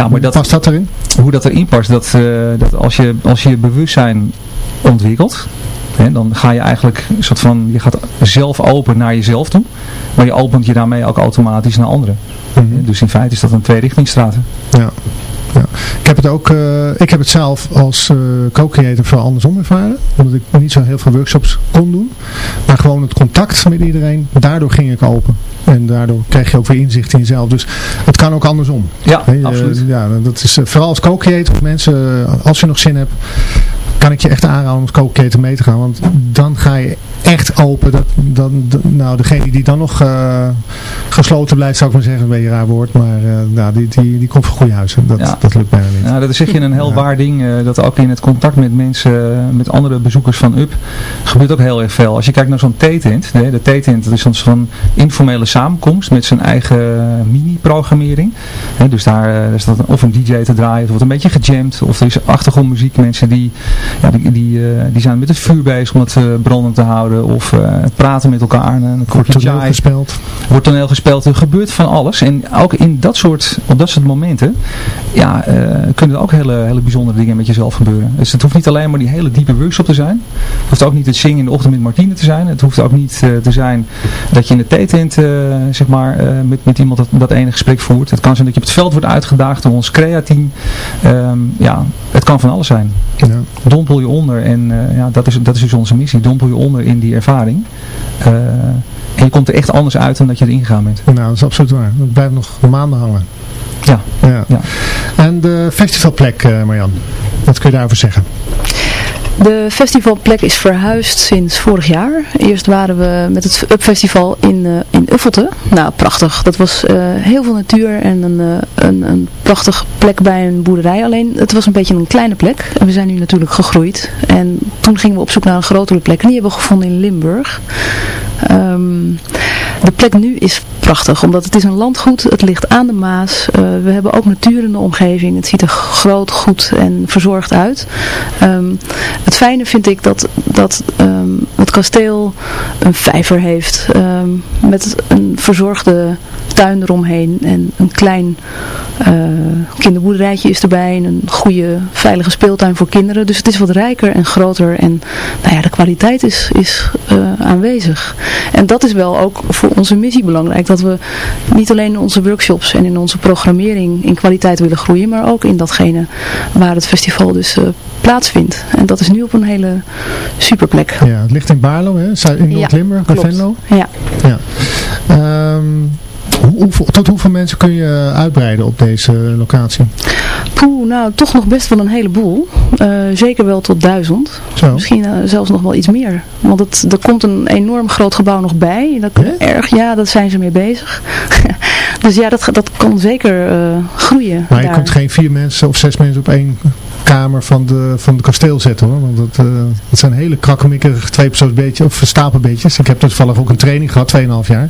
ja maar dat... Past dat erin? Hoe dat erin past, dat, uh, dat als, je, als je bewustzijn ontwikkelt, hè, dan ga je eigenlijk een soort van, je gaat zelf open naar jezelf toe, maar je opent je daarmee ook automatisch naar anderen. Mm -hmm. Dus in feite is dat een tweerichtingsstraat. Ja. Ja. Ik heb het ook, uh, ik heb het zelf als uh, co-creator vooral andersom ervaren. Omdat ik niet zo heel veel workshops kon doen. Maar gewoon het contact met iedereen, daardoor ging ik open. En daardoor krijg je ook weer inzicht in jezelf. Dus het kan ook andersom. Ja, He, absoluut. ja, dat is vooral als co-creator, mensen, als je nog zin hebt, kan ik je echt aanraden om als co-creator mee te gaan. Want dan ga je echt open. Dat, dan, nou, degene die dan nog uh, gesloten blijft, zou ik maar zeggen, een beetje raar woord. Maar uh, nou, die, die, die komt van goede huizen. Dat, ja. dat lukt bijna niet. Ja, dat zeg je een heel ja. waar ding. Uh, dat ook in het contact met mensen, met andere bezoekers van UP, gebeurt ook heel erg veel. Als je kijkt naar zo'n theetent. De theetent, dat is soms van informele samenkomst met zijn eigen mini-programmering. Dus daar is dat of een DJ te draaien, het wordt een beetje gejamd. Of er is achtergrondmuziek, mensen die, ja, die, die, die zijn met het vuur bezig om het brandend te houden of uh, praten met elkaar. Een wordt toneel gespeeld. Wordt toneel gespeeld. Er gebeurt van alles. En ook in dat soort, op dat soort momenten ja, uh, kunnen er ook hele, hele bijzondere dingen met jezelf gebeuren. Dus het hoeft niet alleen maar die hele diepe workshop te zijn. Het hoeft ook niet het zingen in de ochtend met Martine te zijn. Het hoeft ook niet uh, te zijn dat je in de theetent zeg maar, met, met iemand dat, dat ene gesprek voert. Het kan zijn dat je op het veld wordt uitgedaagd door ons creatieam. Um, ja, het kan van alles zijn. Ja. Dompel je onder en ja, dat, is, dat is dus onze missie. Dompel je onder in die ervaring. Uh, en je komt er echt anders uit dan dat je erin gegaan bent. Nou, dat is absoluut waar. Het blijft nog maanden hangen. Ja. ja. ja. En de festivalplek, uh, Marjan. Wat kun je daarover zeggen? De festivalplek is verhuisd sinds vorig jaar. Eerst waren we met het Up Festival in, uh, in Uffelte. Nou, prachtig. Dat was uh, heel veel natuur en een, uh, een, een prachtige plek bij een boerderij. Alleen, het was een beetje een kleine plek. En we zijn nu natuurlijk gegroeid. En toen gingen we op zoek naar een grotere plek. En die hebben we gevonden in Limburg. Um, de plek nu is prachtig, omdat het is een landgoed, het ligt aan de Maas. Uh, we hebben ook natuur in de omgeving. Het ziet er groot, goed en verzorgd uit. Um, het fijne vind ik dat, dat um, het kasteel een vijver heeft um, met een verzorgde tuin eromheen en een klein uh, kinderboerderijtje is erbij en een goede veilige speeltuin voor kinderen. Dus het is wat rijker en groter en nou ja, de kwaliteit is, is uh, aanwezig. En dat is wel ook voor onze missie belangrijk, dat we niet alleen in onze workshops en in onze programmering in kwaliteit willen groeien, maar ook in datgene waar het festival dus uh, plaatsvindt. En dat is nu op een hele super plek. Ja, het ligt in Baarlo, hè? in Noord-Limburg, bij Venlo. Ja. ja. Um, hoe, tot hoeveel mensen kun je uitbreiden op deze locatie? Poeh, nou toch nog best wel een heleboel. Uh, zeker wel tot duizend. Zo. Misschien uh, zelfs nog wel iets meer. Want het, er komt een enorm groot gebouw nog bij. Dat ja? erg, ja, daar zijn ze mee bezig. dus ja, dat, dat kan zeker uh, groeien. Maar je kunt geen vier mensen of zes mensen op één kamer van de, van het kasteel zetten hoor. Want dat, uh, dat zijn hele krakkemikkerige tweepersoonsbeetjes of stapelbeetjes. Ik heb toevallig ook een training gehad, 2,5 jaar.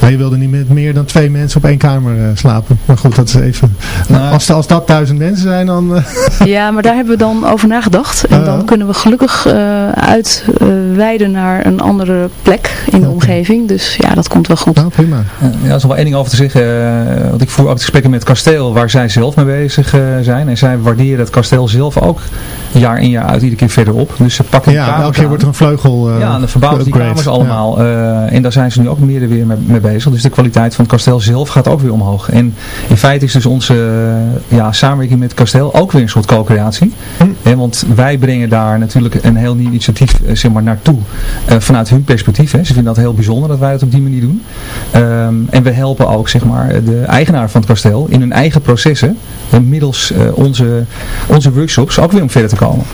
Maar je wilde niet met meer dan twee mensen op één kamer uh, slapen. Maar goed, dat is even... Nou, als, als dat duizend mensen zijn dan... Uh... Ja, maar daar hebben we dan over nagedacht. En dan kunnen we gelukkig uitweiden naar een andere plek in de omgeving. Dus ja, dat komt wel goed. Nou, prima. Ja, er is nog wel één ding over te zeggen. want ik voer ook gesprekken met het kasteel waar zij zelf mee bezig zijn. En zij waarderen het kasteel zelf ook jaar in jaar uit iedere keer verder op. Dus ze pakken Ja, elke keer wordt er een vleugel Ja, en dan verbouwen die kamers allemaal. en daar zijn ze nu ook meer weer mee, mee, bezig. Dus de kwaliteit van het kasteel zelf gaat ook weer omhoog. En in feite is dus onze ja, samenwerking met het kasteel ook weer een soort co-creatie. Hm. want wij brengen daar natuurlijk een heel nieuw initiatief zeg maar, naartoe. vanuit hun perspectief. Hè. Ze vinden dat heel bijzonder dat wij het op die manier doen. Ehm, en we helpen ook zeg maar, de eigenaar van het kasteel in hun eigen processen, middels uh, onze, onze workshops, ook weer om verder te komen.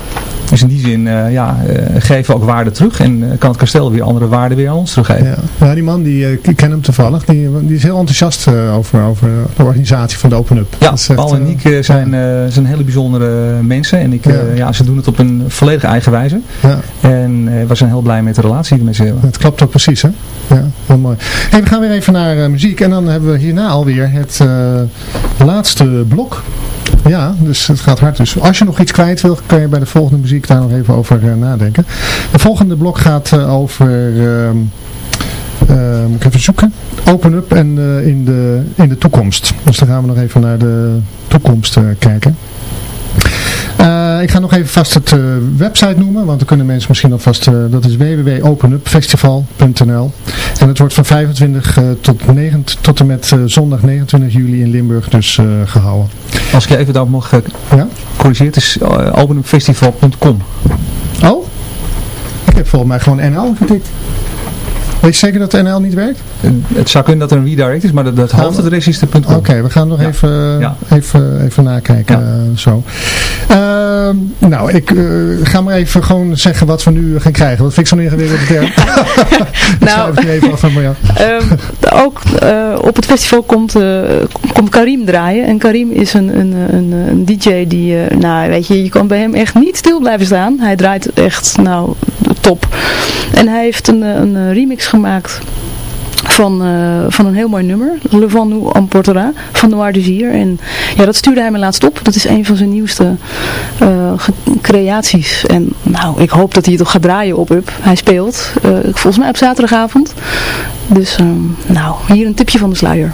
Dus in die zin uh, ja, uh, geven we ook waarde terug en kan het kasteel weer andere waarden weer aan ons teruggeven. Ja, die man, die, ik ken hem toevallig, die, die is heel enthousiast over, over de organisatie van de Open Up. Ja, Paul en Niek zijn, zijn hele bijzondere mensen en ik, ja. ja. ze doen het op een volledig eigen wijze. Ja. En we zijn heel blij met de relatie die we met ze hebben. Het klopt ook precies, hè? Ja, heel mooi. Hey, we gaan weer even naar muziek en dan hebben we hierna alweer het laatste blok. Ja, dus het gaat hard. Dus als je nog iets kwijt wil, kan je bij de volgende muziek daar nog even over uh, nadenken. De volgende blok gaat over... moet ik even zoeken. Open up en in, de, in de toekomst. Dus dan gaan we nog even naar de toekomst kijken. Ik ga nog even vast het uh, website noemen, want dan kunnen mensen misschien alvast, uh, dat is www.openupfestival.nl en het wordt van 25 tot, 9, tot en met zondag 29 juli in Limburg dus gehouden. Als ik even dan mag ja? corrigeren, het is openupfestival.com. Oh? Ik heb volgens mij gewoon NL getikt. Weet je zeker dat de NL niet werkt? Het zou kunnen dat er een redirect is, maar dat, dat hoofdadres is de Oké, okay, we gaan nog ja. even, ja. even, even nakijken. Ja. Uh, zo. Uh, nou, ik uh, ga maar even gewoon zeggen wat we nu gaan krijgen. Wat vind ik zo'n ingewikkelde term? nou, even af van um, ook uh, op het festival komt, komt Karim draaien. En Karim is een, een, een, een DJ die, nou weet je, je kan bij hem echt niet stil blijven staan. Hij draait echt, nou, top. En hij heeft een, een remix gemaakt van, uh, van een heel mooi nummer. Le Vent nous emportera van Noir Désir. En ja, dat stuurde hij me laatst op. Dat is een van zijn nieuwste creaties. En nou, ik hoop dat hij het toch gaat draaien op. Hij speelt, volgens mij op zaterdagavond. Dus nou, hier een tipje van de sluier.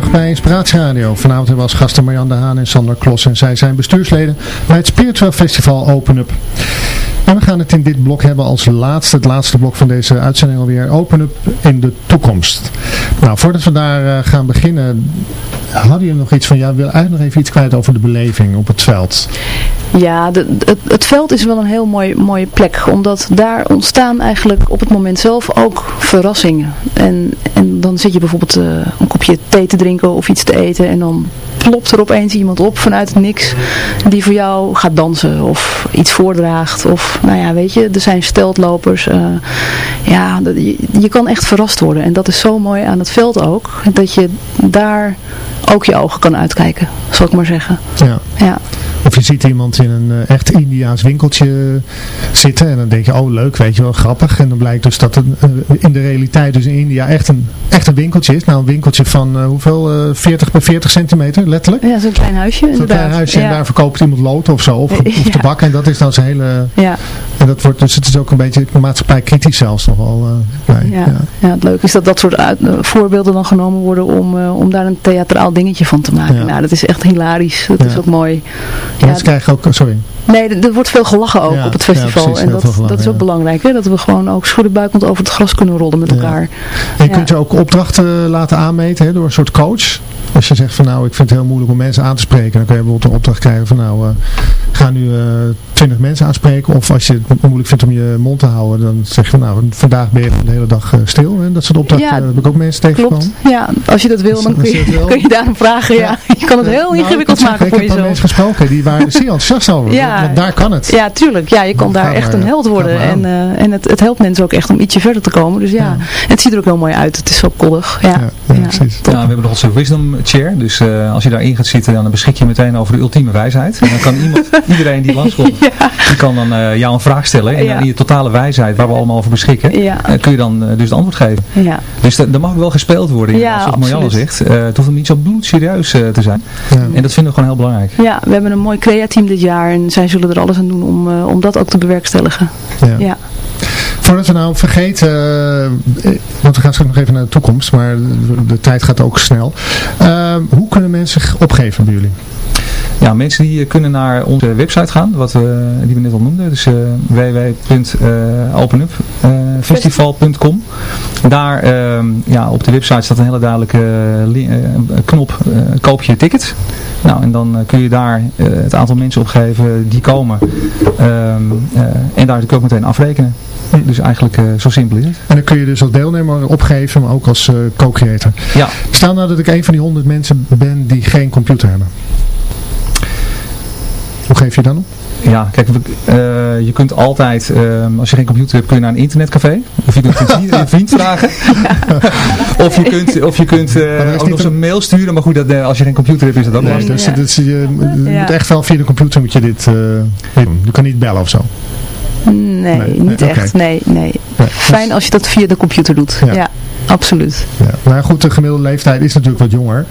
Terug bij Inspiratie Radio. Vanavond hebben we als gasten Marjan de Haan en Sander Klos en zij zijn bestuursleden bij het Spiritual Festival Open Up. En we gaan het in dit blok hebben als laatste, het laatste blok van deze uitzending alweer, Open Up in de toekomst. Nou, voordat we daar uh, gaan beginnen, hadden jullie nog iets van, ja, willen eigenlijk nog even iets kwijt over de beleving op het veld. Ja, het, het, veld is wel een heel mooi, mooie plek, omdat daar ontstaan eigenlijk op het moment zelf ook verrassingen. En, en dan zit je bijvoorbeeld uh, een kopje thee te drinken of iets te eten en dan plopt er opeens iemand op vanuit het niks die voor jou gaat dansen of iets voordraagt of nou ja weet je, er zijn steltlopers uh, ja, je, je kan echt verrast worden en dat is zo mooi aan het veld ook, dat je daar ook je ogen kan uitkijken, zal ik maar zeggen. Ja. ja. Of je ziet iemand in een uh, echt Indiaas winkeltje zitten en dan denk je, oh leuk, weet je wel, grappig. En dan blijkt dus dat het uh, in de realiteit dus in India echt een, echt een winkeltje is. Nou, een winkeltje van uh, hoeveel? 40 bij 40 centimeter, letterlijk. Ja, zo'n klein huisje Zo'n klein huisje ja. en daar verkoopt iemand lood of zo, of, of Ja. tabak. En dat is dan zijn hele... Ja. En dat wordt, dus het is ook een beetje maatschappij kritisch zelfs nog wel. bij. Ja. Ja. het leuke is dat dat soort uit, voorbeelden dan genomen worden om, om daar een theatraal dingetje van te maken. Nou, dat is echt hilarisch. Dat is ook mooi. Mensen krijgen ook, sorry. Nee, er wordt veel gelachen ook Ja, op het ja, festival. precies, en dat, gelachen, dat is ook ja. belangrijk, hè? dat we gewoon ook schuddenbuikend over het gras kunnen rollen met Ja. elkaar. En je Ja. kunt je ook opdrachten laten aanmeten hè, door een soort coach. Als je zegt van nou, ik vind het heel moeilijk om mensen aan te spreken. Dan kun je bijvoorbeeld een opdracht krijgen van nou, eh, ga nu eh 20 mensen aanspreken. Of als je het moeilijk vindt om je mond te houden, dan zeg je van nou, vandaag ben je de hele dag eh, stil. En dat soort opdrachten Ja, heb ik ook mensen tegengekomen. Klopt, ja. Als je dat wil, dan kun je kun je daarom vragen. Ja. Je kan het heel Nou, ingewikkeld maken zeggen, voor Ik heb wel jezelf. mensen gesproken, die waren zeer enthousiast over. Ja. Want daar kan het. Ja, tuurlijk. Ja, je kan Ga daar echt maar, een held worden. En, eh, en het, het helpt mensen ook echt om ietsje verder te komen. Dus ja, Ja. het ziet er ook heel mooi uit. Het is zo koddig. Ja, Ja, ja, precies. Ja, we hebben nog onze Wisdom Chair. Dus eh, als je daarin gaat zitten, dan beschik je meteen over de ultieme wijsheid. En dan kan iemand, iedereen die langskomt, die kan dan eh, jou een vraag stellen. En Ja. je totale wijsheid, waar we allemaal over beschikken, Ja. eh, kun je dan eh, dus het antwoord geven. ja. Dus er mag wel gespeeld worden. Ja, zoals absoluut. zegt. Eh, het hoeft niet zo bloedserieus eh, te zijn. Ja. En dat vinden we gewoon heel belangrijk. ja, we hebben een mooi createam dit jaar. En zij zullen er alles aan doen om, eh, om dat ook te bewerkstelligen. Ja. Ja. Voordat we nou vergeten, eh, want we gaan straks nog even naar de toekomst, maar de, de tijd gaat ook snel. Hoe kunnen mensen zich opgeven bij jullie? Ja, mensen die eh, kunnen naar onze website gaan, wat we, die we net al noemden. Dus uh, www.openupfestival.com Daar ehm, ja, op de website staat een hele duidelijke eh, li- eh, knop, eh, koop je ticket. Nou, en dan eh, kun je daar eh, het aantal mensen opgeven die komen. Ehm, eh, en daar kun je ook meteen afrekenen. Dus eigenlijk eh, zo simpel is het. En dan kun je dus als deelnemer opgeven, maar ook als eh, co-creator. Ja, Stel nou dat ik een van die honderd mensen ben die geen computer hebben. Hoe geef je dan op? Ja, kijk, eh, je kunt altijd, ehm, als je geen computer hebt, kun je naar een internetcafé. Of je kunt een vriend, vragen. of je kunt, of je kunt eh, ook nog een- een mail sturen. Maar goed, dat, eh, als je geen computer hebt, is dat ook Nee, lastig. dus, Ja. dus je, je Ja. moet echt wel via de computer moet je dit eh, doen. Je kan niet bellen of zo. Nee, Nee, nee, niet oké. echt. Nee, nee. Nee, Fijn als je dat via de computer doet. Ja. Ja, absoluut. Ja. Maar goed, de gemiddelde leeftijd is natuurlijk wat jonger.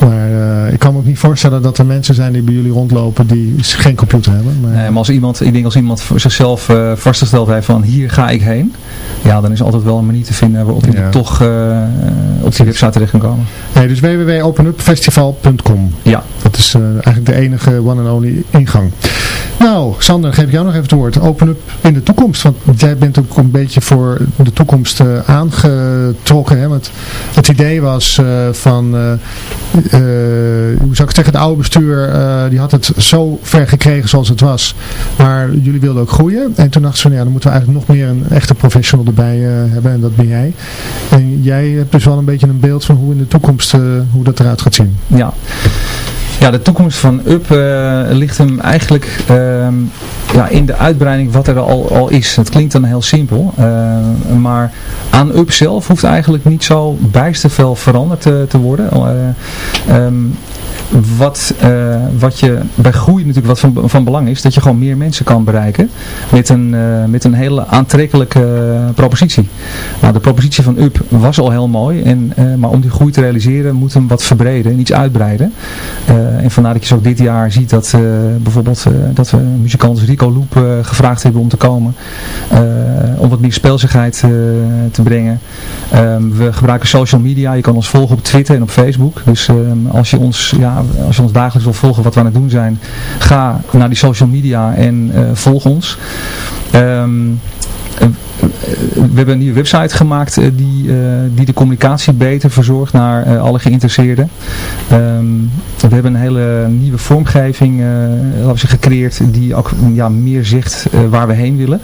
Maar eh, ik kan me ook niet voorstellen dat er mensen zijn die bij jullie rondlopen die geen computer hebben. Maar, Nee, maar als iemand, ik denk als iemand voor zichzelf eh, vastgesteld heeft van hier ga ik heen. Ja, dan is altijd wel een manier te vinden waarop je Ja. toch eh, op die website terecht kan komen. nee, dus www.openupfestival.com Ja, Dat is eh, eigenlijk de enige one and only ingang. Nou, Sander, geef ik jou nog even het woord. Open up in de toekomst. Want jij bent ook een beetje voor de toekomst eh, aangetrokken. Hè? Want het idee was eh, van, eh, hoe zou ik het zeggen, het oude bestuur, die had het zo ver gekregen zoals het was. Maar jullie wilden ook groeien. En toen dachten ze ja, dan moeten we eigenlijk nog meer een echte professional erbij hebben. En dat ben jij. En jij hebt dus wel een beetje een beeld van hoe in de toekomst, hoe dat eruit gaat zien. ja. Ja, de toekomst van UP eh, ligt hem eigenlijk ehm, ja, in de uitbreiding wat er al, al is. Het klinkt dan heel simpel, eh, maar aan UP zelf hoeft eigenlijk niet zo bijster veel veranderd te, worden. Eh, ehm, wat, uh, wat je bij groei natuurlijk wat van, van belang is, dat je gewoon meer mensen kan bereiken met een, uh, met een hele aantrekkelijke propositie. Nou, de propositie van UP was al heel mooi, en, uh, maar om die groei te realiseren moet hem wat verbreden en iets uitbreiden. en vandaar dat je zo dit jaar ziet dat bijvoorbeeld dat we muzikant Rico Loop gevraagd hebben om te komen, om wat meer speelsigheid te brengen. Um, we gebruiken social media, je kan ons volgen op Twitter en op Facebook. Dus um, als je ons ja, als je ons dagelijks wil volgen wat we aan het doen zijn, ga naar die social media en uh, volg ons. Um, we hebben een nieuwe website gemaakt uh, die, die de communicatie beter verzorgt naar alle geïnteresseerden. Um, we hebben een hele nieuwe vormgeving we zeggen, gecreëerd die ook ja, meer zegt waar we heen willen.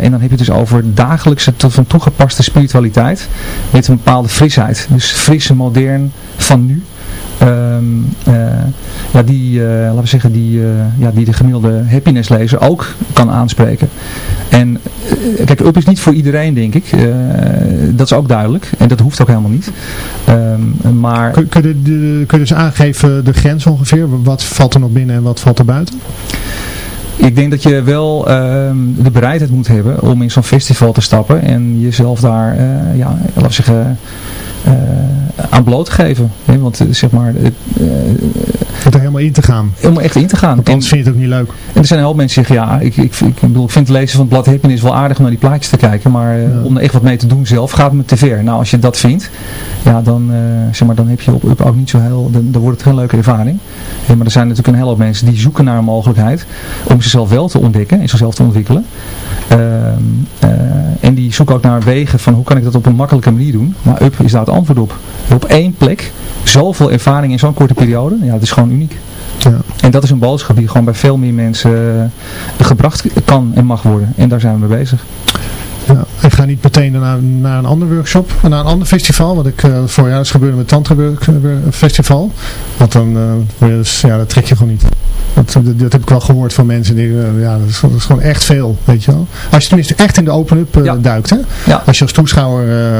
en dan heb je het dus over dagelijkse van toegepaste spiritualiteit met een bepaalde frisheid. Dus fris en modern van nu. Um, uh, ja, die, uh, laten we zeggen, die, uh, ja, die de gemiddelde happiness lezer ook kan aanspreken. En kijk, up is niet voor iedereen, denk ik. dat is ook duidelijk. En dat hoeft ook helemaal niet. Um, maar... Kun, kun, je, kun je dus aangeven de grens ongeveer? Wat valt er nog binnen en wat valt er buiten? Ik denk dat je wel uh, de bereidheid moet hebben om in zo'n festival te stappen en jezelf daar, uh, ja, laten we zeggen, aan bloot te geven. Hè? Want zeg maar... Om er helemaal in te gaan. Helemaal echt in te gaan. Want anders vind je het ook niet leuk. En er zijn hoop mensen die zeggen, ja, ik, ik, ik, bedoel, ik vind het lezen van het blad Happiness wel aardig om naar die plaatjes te kijken. Maar ja. om er echt wat mee te doen zelf gaat me te ver. Nou, als je dat vindt, ja, dan, zeg maar, dan heb je op Up ook niet zo heel, dan, dan wordt het geen leuke ervaring. Ja, maar er zijn natuurlijk een hele hoop mensen die zoeken naar een mogelijkheid om zichzelf wel te ontdekken en zichzelf te ontwikkelen. Uh, uh, en die zoeken ook naar wegen van hoe kan ik dat op een makkelijke manier doen. Maar Up is daar het antwoord op. Op één plek, zoveel ervaring in zo'n korte periode, ja, het is gewoon uniek. Ja. En dat is een boodschap die gewoon bij veel meer mensen uh, gebracht kan en mag worden. En daar zijn we mee bezig. Ja, ik ga niet meteen naar, naar een ander workshop, maar naar een ander festival, wat ik uh, vorig jaar is gebeurde met Tantra Festival. Want dan, uh, dus, ja, dat trek je gewoon niet. Dat, dat, dat, heb ik wel gehoord van mensen, die, uh, ja, dat is, dat is, gewoon echt veel, weet je wel. Als je tenminste echt in de open-up ja. duikt, hè. Ja. Als je als toeschouwer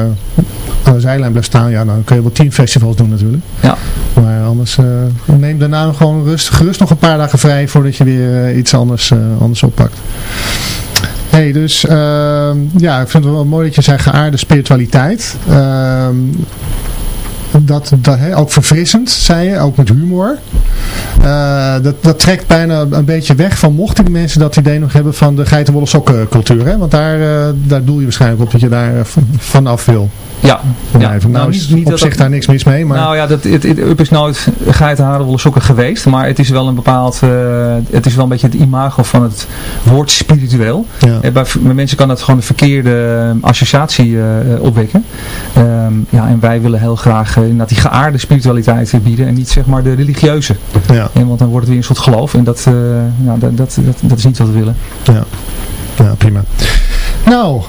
aan de zijlijn blijft staan, ja, dan kun je wel tien festivals doen natuurlijk. Ja. Maar anders neem daarna gewoon rust, gerust nog een paar dagen vrij voordat je weer iets anders, anders oppakt. Hey, dus uh, ja, ik vind het wel mooi dat je zei geaarde spiritualiteit. Uh, dat, dat ook verfrissend, zei je, ook met humor. Uh, dat, dat trekt bijna een beetje weg van mochten mensen dat idee nog hebben van de geitenwolle sokken cultuur. Hè? Want daar, uh, daar doel je waarschijnlijk op dat je daar vanaf wil. Ja, ja. Nou, nou is niet, niet op zich dat, daar niks mis mee. Maar... Nou ja, dat, het, het, het is nooit geitenharenwolle sokken geweest. Maar het is wel een bepaald, uh, het is wel een beetje het imago van het woord spiritueel. Ja. Bij, bij mensen kan dat gewoon de verkeerde associatie opwekken. Um, ja, en wij willen heel graag inderdaad die geaarde spiritualiteit bieden en niet zeg maar de religieuze. Ja. En want dan wordt het weer een soort geloof en dat, uh, nou, dat, dat, dat, dat is niet wat we willen. Ja, ja prima. Nou,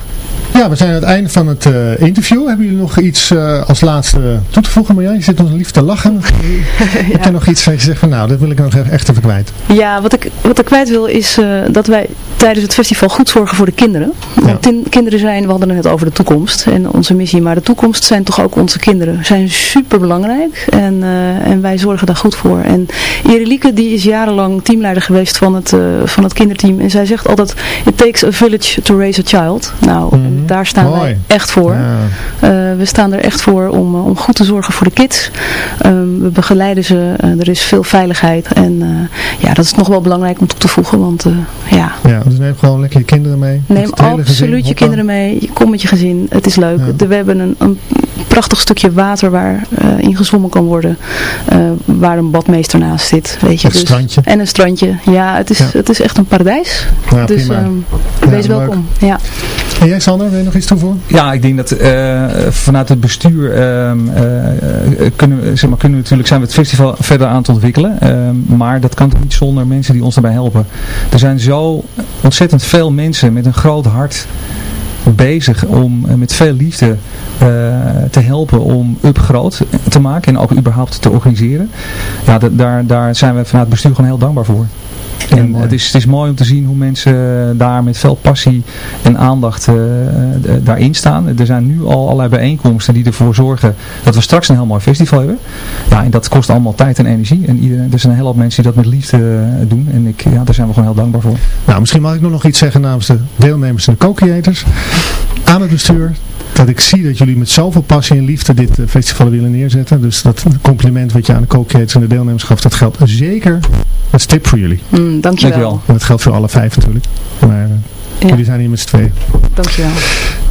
ja, we zijn aan het einde van het uh, interview. Hebben jullie nog iets uh, als laatste toe te voegen? Marjan, je zit ons lief te lachen. ja. Heb je nog iets van je zegt van nou, dat wil ik nog echt even kwijt? Ja, wat ik, wat ik kwijt wil is uh, dat wij tijdens het festival goed zorgen voor de kinderen. Want ja. kinderen zijn, we hadden het net over de toekomst en onze missie, maar de toekomst zijn toch ook onze kinderen. Zijn super belangrijk en, en wij zorgen daar goed voor. En Irelieke die is jarenlang teamleider geweest van het, van het kinderteam en zij zegt altijd, it takes a village to raise a child. Nou, mm -hmm. Daar staan Mooi. wij echt voor. Ja. Uh, we staan er echt voor om, om goed te zorgen voor de kids. Um, we begeleiden ze, uh, er is veel veiligheid en uh, ja, dat is nog wel belangrijk om toe te voegen, want ja. Ja, dus neem gewoon lekker je kinderen mee. Neem absoluut gezin, je kinderen mee, kom met je gezin, het is leuk. Ja. We hebben een, een prachtig stukje water waar in gezwommen kan worden, waar een badmeester naast zit. Weet je. Een dus, strandje. En een strandje, ja, het is, ja. Het is echt een paradijs. Ja, dus um, wees welkom. Ja. En jij Sander, wil je nog iets toevoegen? Ja, ik denk dat uh, vanuit het bestuur um, uh, kunnen, zeg maar, kunnen natuurlijk zijn we het festival verder aan het ontwikkelen. Um, maar dat kan niet zonder mensen die ons daarbij helpen. Er zijn zo ontzettend veel mensen met een groot hart bezig om met veel liefde te helpen om UP groot te maken en ook überhaupt te organiseren. Ja, daar, daar zijn we vanuit het bestuur gewoon heel dankbaar voor. En het, is, het is mooi om te zien hoe mensen daar met veel passie en aandacht uh, daarin staan. Er zijn nu al allerlei bijeenkomsten die ervoor zorgen dat we straks een heel mooi festival hebben. Ja, en dat kost allemaal tijd en energie. En iedereen, er zijn een hele hoop mensen die dat met liefde doen. En ik, ja, daar zijn we gewoon heel dankbaar voor. Nou, misschien mag ik nog iets zeggen namens de deelnemers en de co-creators. Aan het bestuur, dat ik zie dat jullie met zoveel passie en liefde dit festival willen neerzetten. Dus dat compliment wat je aan de co-creators en de deelnemers gaf, dat geldt zeker een tip voor jullie. Mm, dankjewel. dankjewel. En dat geldt voor alle vijf natuurlijk. Maar uh, ja. jullie zijn hier met z'n tweeën. Dankjewel.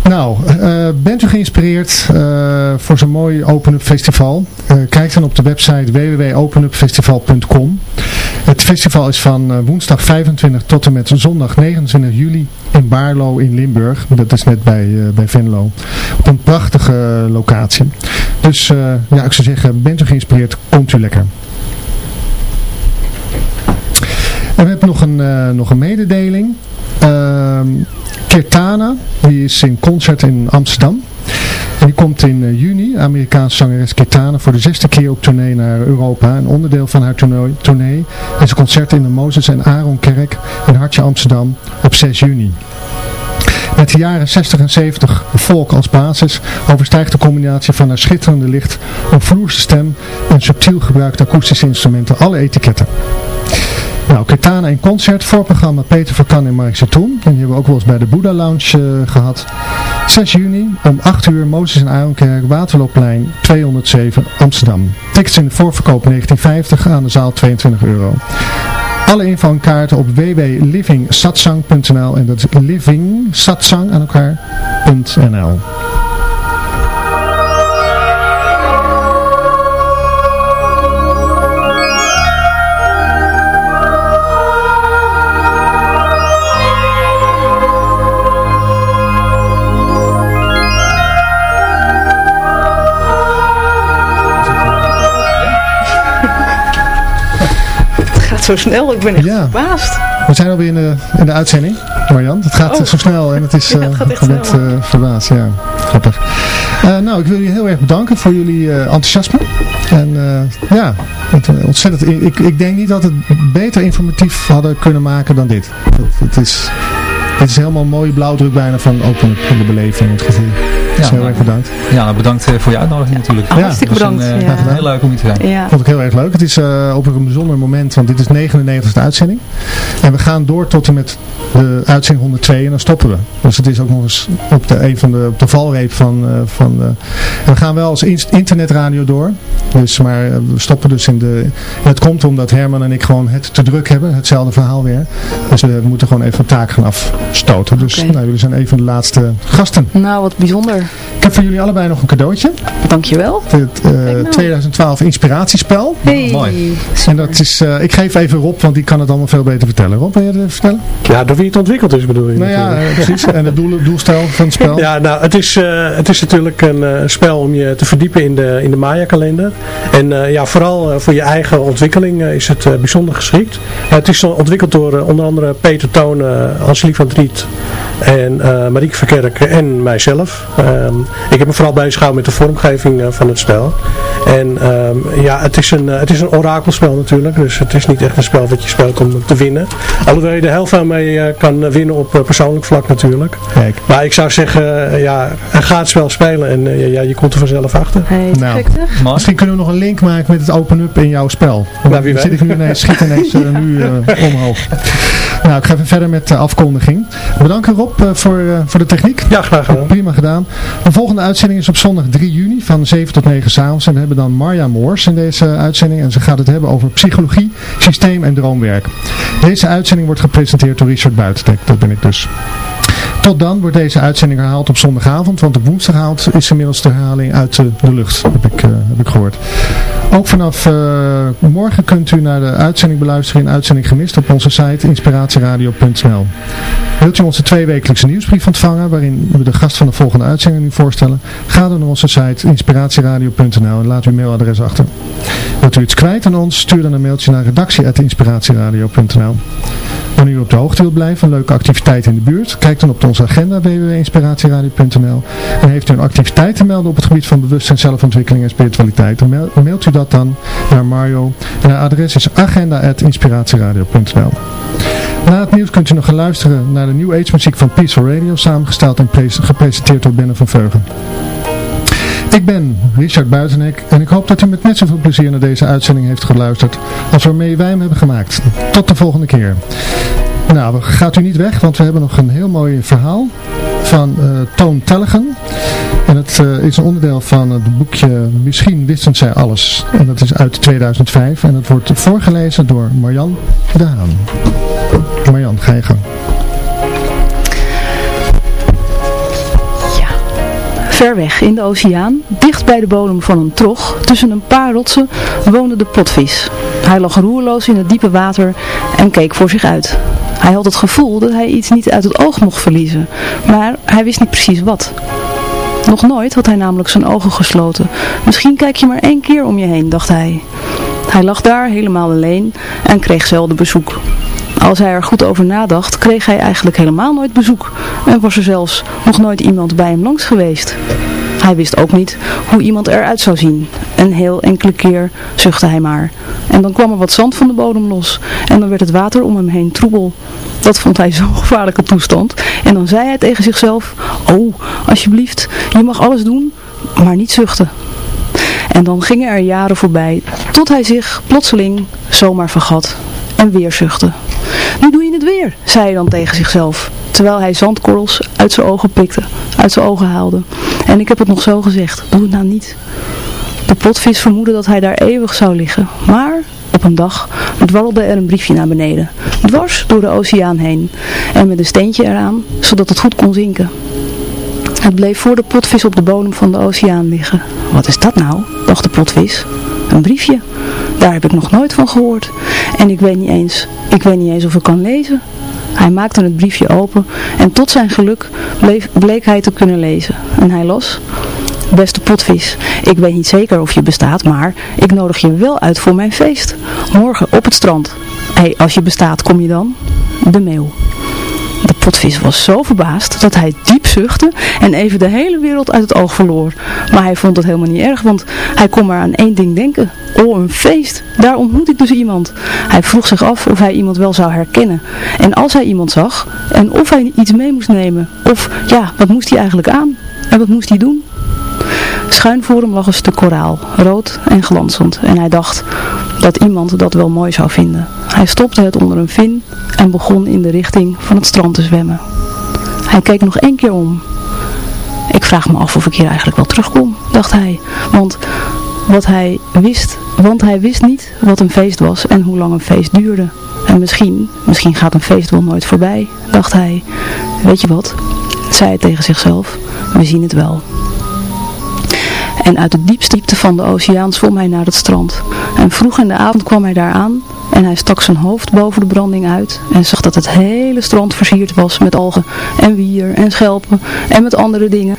Nou, uh, bent u geïnspireerd uh, voor zo'n mooi Open Up Festival? kijk dan op de website www.openupfestival.com Het festival is van woensdag 25 tot en met zondag 29 juli in Baarlo in Limburg. Dat is net bij, bij Venlo. Op een prachtige locatie. Dus ja, ik zou zeggen, bent u geïnspireerd, komt u lekker. En we hebben nog een, uh, nog een mededeling. Uh, Kirtana, die is in concert in Amsterdam. En die komt in uh, juni, Amerikaanse zangeres Kirtana, voor de zesde keer op tournee naar Europa. Een onderdeel van haar tournee, tournee is een concert in de Mozes en Aaronkerk in Hartje Amsterdam op 6 juni. Met de jaren 60 en 70 volk als basis overstijgt de combinatie van haar schitterende licht, een vloerse stem en subtiel gebruikte akoestische instrumenten alle etiketten. Nou, Ketana in concert, voorprogramma Peter Verkan en Mark Zatoen. En die hebben we ook wel eens bij de Buddha Lounge uh, gehad. 6 juni om 8 uur, Mozes en Aaronkerk, Waterloopplein 207 Amsterdam. Tickets in de voorverkoop 1950 aan de zaal 22 euro. Alle info en kaarten op www.livingsatsang.nl en dat is livingsatsang aan elkaar.nl zo snel. Ik ben echt ja. verbaasd. We zijn alweer in de, in de uitzending, Marjan. Het gaat oh. zo snel en het is ja, het gaat echt net, uh, verbaasd. Ja, grappig. Nou, ik wil jullie heel erg bedanken voor jullie enthousiasme. En ja, het, ontzettend. Ik, ik denk niet dat het beter informatief hadden kunnen maken dan dit. Het, het is, het is helemaal een mooie blauwdruk bijna van open in de beleving, het gevoel. Dus heel erg bedankt. Ja, nou, bedankt voor je uitnodiging natuurlijk. Ja, hartstikke bedankt. Een, uh, heel leuk om hier te zijn. Ja. Vond ik heel erg leuk. Het is uh, op een bijzonder moment, want dit is 99e uitzending. En we gaan door tot en met de uitzending 102 en dan stoppen we. Dus het is ook nog eens op de, een van de, op de valreep van... Uh, van de, we gaan wel als internetradio door. Dus, maar we stoppen dus in de... Het komt omdat Herman en ik gewoon het te druk hebben. Hetzelfde verhaal weer. Dus we moeten gewoon even een taak gaan afstoten. Dus okay. nou, jullie zijn even de laatste gasten. Nou, wat bijzonder. Ik heb voor jullie allebei nog een cadeautje. Dankjewel. Het uh, nou. 2012 inspiratiespel. Hey. Mooi. En dat is, uh, ik geef even Rob, want die kan het allemaal veel beter vertellen. Rob, wil je het even vertellen? Ja, door wie het ontwikkeld is bedoel je Nou ja, uh, precies. En het doel, doelstel van het spel. Ja, nou, het is, het is natuurlijk een spel om je te verdiepen in de, in de Maya kalender. En ja, vooral voor je eigen ontwikkeling is het bijzonder geschikt. het is ontwikkeld door onder andere Peter Toon, Angelique van Driet en Marieke Verkerk en mijzelf. Um, ik heb me vooral bezig gehouden met de vormgeving uh, van het spel. En um, ja, het is, een, uh, het is een orakelspel natuurlijk. Dus het is niet echt een spel wat je speelt om te winnen. Alhoewel je er heel veel mee uh, kan winnen op persoonlijk vlak natuurlijk. Kijk. Maar ik zou zeggen, ja, ga het spel spelen en ja, je komt er vanzelf achter. Hey, nou, misschien kunnen we nog een link maken met het open-up in jouw spel. Nou, wie zit ik nu ineens, schiet ineens nu omhoog. Nou, ik ga even verder met de afkondiging. Bedankt Rob voor, voor de techniek. Ja, graag gedaan. Prima gedaan. De volgende uitzending is op zondag 3 juni van 7 tot 9 s'avonds. En we hebben dan Marja Moors in deze uitzending. En ze gaat het hebben over psychologie, systeem en droomwerk. Deze uitzending wordt gepresenteerd door Richard Buitendek. Dat ben ik dus. Tot dan wordt deze uitzending herhaald op zondagavond, want op woensdagavond is inmiddels de herhaling uit de, de lucht, heb ik, uh, heb ik gehoord. Ook vanaf uh, morgen kunt u naar de uitzending beluisteren in Uitzending Gemist op onze site inspiratieradio.nl. Wilt u onze tweewekelijkse nieuwsbrief ontvangen, waarin we de gast van de volgende uitzending voorstellen? Ga dan naar onze site inspiratieradio.nl en laat uw mailadres achter. Wilt u iets kwijt aan ons, stuur dan een mailtje naar redactie.inspiratieradio.nl. Wanneer u op de hoogte wilt blijven van leuke activiteiten in de buurt, kijk dan op onze agenda www.inspiratieradio.nl en heeft u een activiteit te melden op het gebied van bewustzijn, zelfontwikkeling en spiritualiteit, dan mailt u dat dan naar Mario. En haar adres is agenda.inspiratieradio.nl Na het nieuws kunt u nog gaan luisteren naar de New Age muziek van Peaceful Radio, samengesteld en gepresenteerd door Benne van Veugen. Ik ben Richard Buitenek en ik hoop dat u met net zoveel plezier naar deze uitzending heeft geluisterd als waarmee wij hem hebben gemaakt. Tot de volgende keer. Nou, gaat u niet weg, want we hebben nog een heel mooi verhaal van uh, Toon Tellegen. En het uh, is een onderdeel van het boekje Misschien wisten zij alles. En dat is uit 2005 en het wordt voorgelezen door Marjan de Haan. Marjan, ga je gang. Ver weg in de oceaan, dicht bij de bodem van een trog, tussen een paar rotsen, woonde de potvis. Hij lag roerloos in het diepe water en keek voor zich uit. Hij had het gevoel dat hij iets niet uit het oog mocht verliezen, maar hij wist niet precies wat. Nog nooit had hij namelijk zijn ogen gesloten. Misschien kijk je maar één keer om je heen, dacht hij. Hij lag daar helemaal alleen en kreeg zelden bezoek. Als hij er goed over nadacht, kreeg hij eigenlijk helemaal nooit bezoek en was er zelfs nog nooit iemand bij hem langs geweest. Hij wist ook niet hoe iemand eruit zou zien. Een heel enkele keer zuchtte hij maar. En dan kwam er wat zand van de bodem los. En dan werd het water om hem heen troebel. Dat vond hij zo'n gevaarlijke toestand. En dan zei hij tegen zichzelf, oh, alsjeblieft, je mag alles doen, maar niet zuchten. En dan gingen er jaren voorbij, tot hij zich plotseling zomaar vergat en weer zuchtte. Nu doe je het weer, zei hij dan tegen zichzelf, terwijl hij zandkorrels uit zijn ogen pikte, uit zijn ogen haalde. En ik heb het nog zo gezegd, doe het nou niet. De potvis vermoedde dat hij daar eeuwig zou liggen, maar op een dag dwarrelde er een briefje naar beneden, dwars door de oceaan heen en met een steentje eraan, zodat het goed kon zinken. Het bleef voor de potvis op de bodem van de oceaan liggen. Wat is dat nou? dacht de potvis. Een briefje. Daar heb ik nog nooit van gehoord. En ik weet niet eens, ik weet niet eens of ik kan lezen. Hij maakte het briefje open en tot zijn geluk bleek hij te kunnen lezen. En hij las... Beste potvis, ik weet niet zeker of je bestaat, maar ik nodig je wel uit voor mijn feest. Morgen op het strand. Hé, hey, als je bestaat, kom je dan? De mail. De potvis was zo verbaasd dat hij diep zuchtte en even de hele wereld uit het oog verloor. Maar hij vond het helemaal niet erg, want hij kon maar aan één ding denken. Oh, een feest! Daar ontmoet ik dus iemand. Hij vroeg zich af of hij iemand wel zou herkennen. En als hij iemand zag, en of hij iets mee moest nemen. Of, ja, wat moest hij eigenlijk aan? En wat moest hij doen? Schuin voor hem lag een stuk koraal, rood en glanzend. En hij dacht dat iemand dat wel mooi zou vinden. Hij stopte het onder een vin en begon in de richting van het strand te zwemmen. Hij keek nog één keer om. Ik vraag me af of ik hier eigenlijk wel terugkom, dacht hij. Want wat hij wist, want hij wist niet wat een feest was en hoe lang een feest duurde. En misschien, misschien gaat een feest wel nooit voorbij, dacht hij. Weet je wat, zei hij tegen zichzelf, we zien het wel. En uit de diepste diepte van de oceaan zwom hij naar het strand. En vroeg in de avond kwam hij daar aan en hij stak zijn hoofd boven de branding uit en zag dat het hele strand versierd was met algen en wier en schelpen en met andere dingen.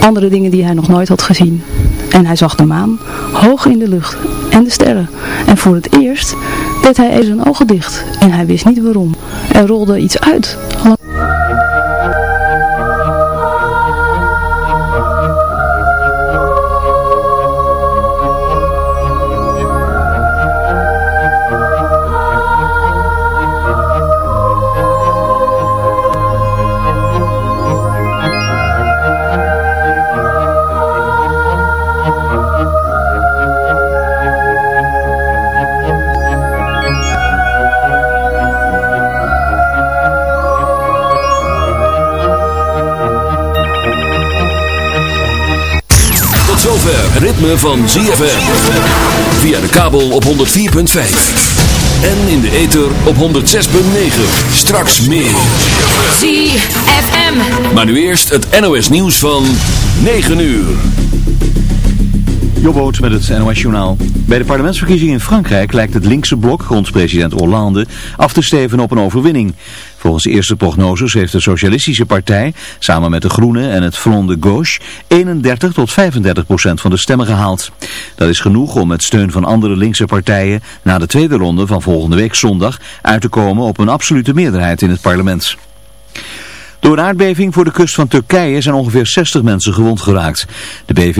Andere dingen die hij nog nooit had gezien. En hij zag de maan hoog in de lucht en de sterren. En voor het eerst deed hij even zijn ogen dicht en hij wist niet waarom. Er rolde iets uit. Ritme van ZFM. Via de kabel op 104.5. En in de ether op 106.9. Straks meer. ZFM. Maar nu eerst het NOS nieuws van 9 uur. Jobboot met het NOS Journaal. Bij de parlementsverkiezingen in Frankrijk lijkt het linkse blok rond president Hollande af te steven op een overwinning. Volgens eerste prognoses heeft de Socialistische Partij samen met de Groenen en het Front de Gauche 31 tot 35 procent van de stemmen gehaald. Dat is genoeg om met steun van andere linkse partijen na de tweede ronde van volgende week zondag uit te komen op een absolute meerderheid in het parlement. Door een aardbeving voor de kust van Turkije zijn ongeveer 60 mensen gewond geraakt. De beving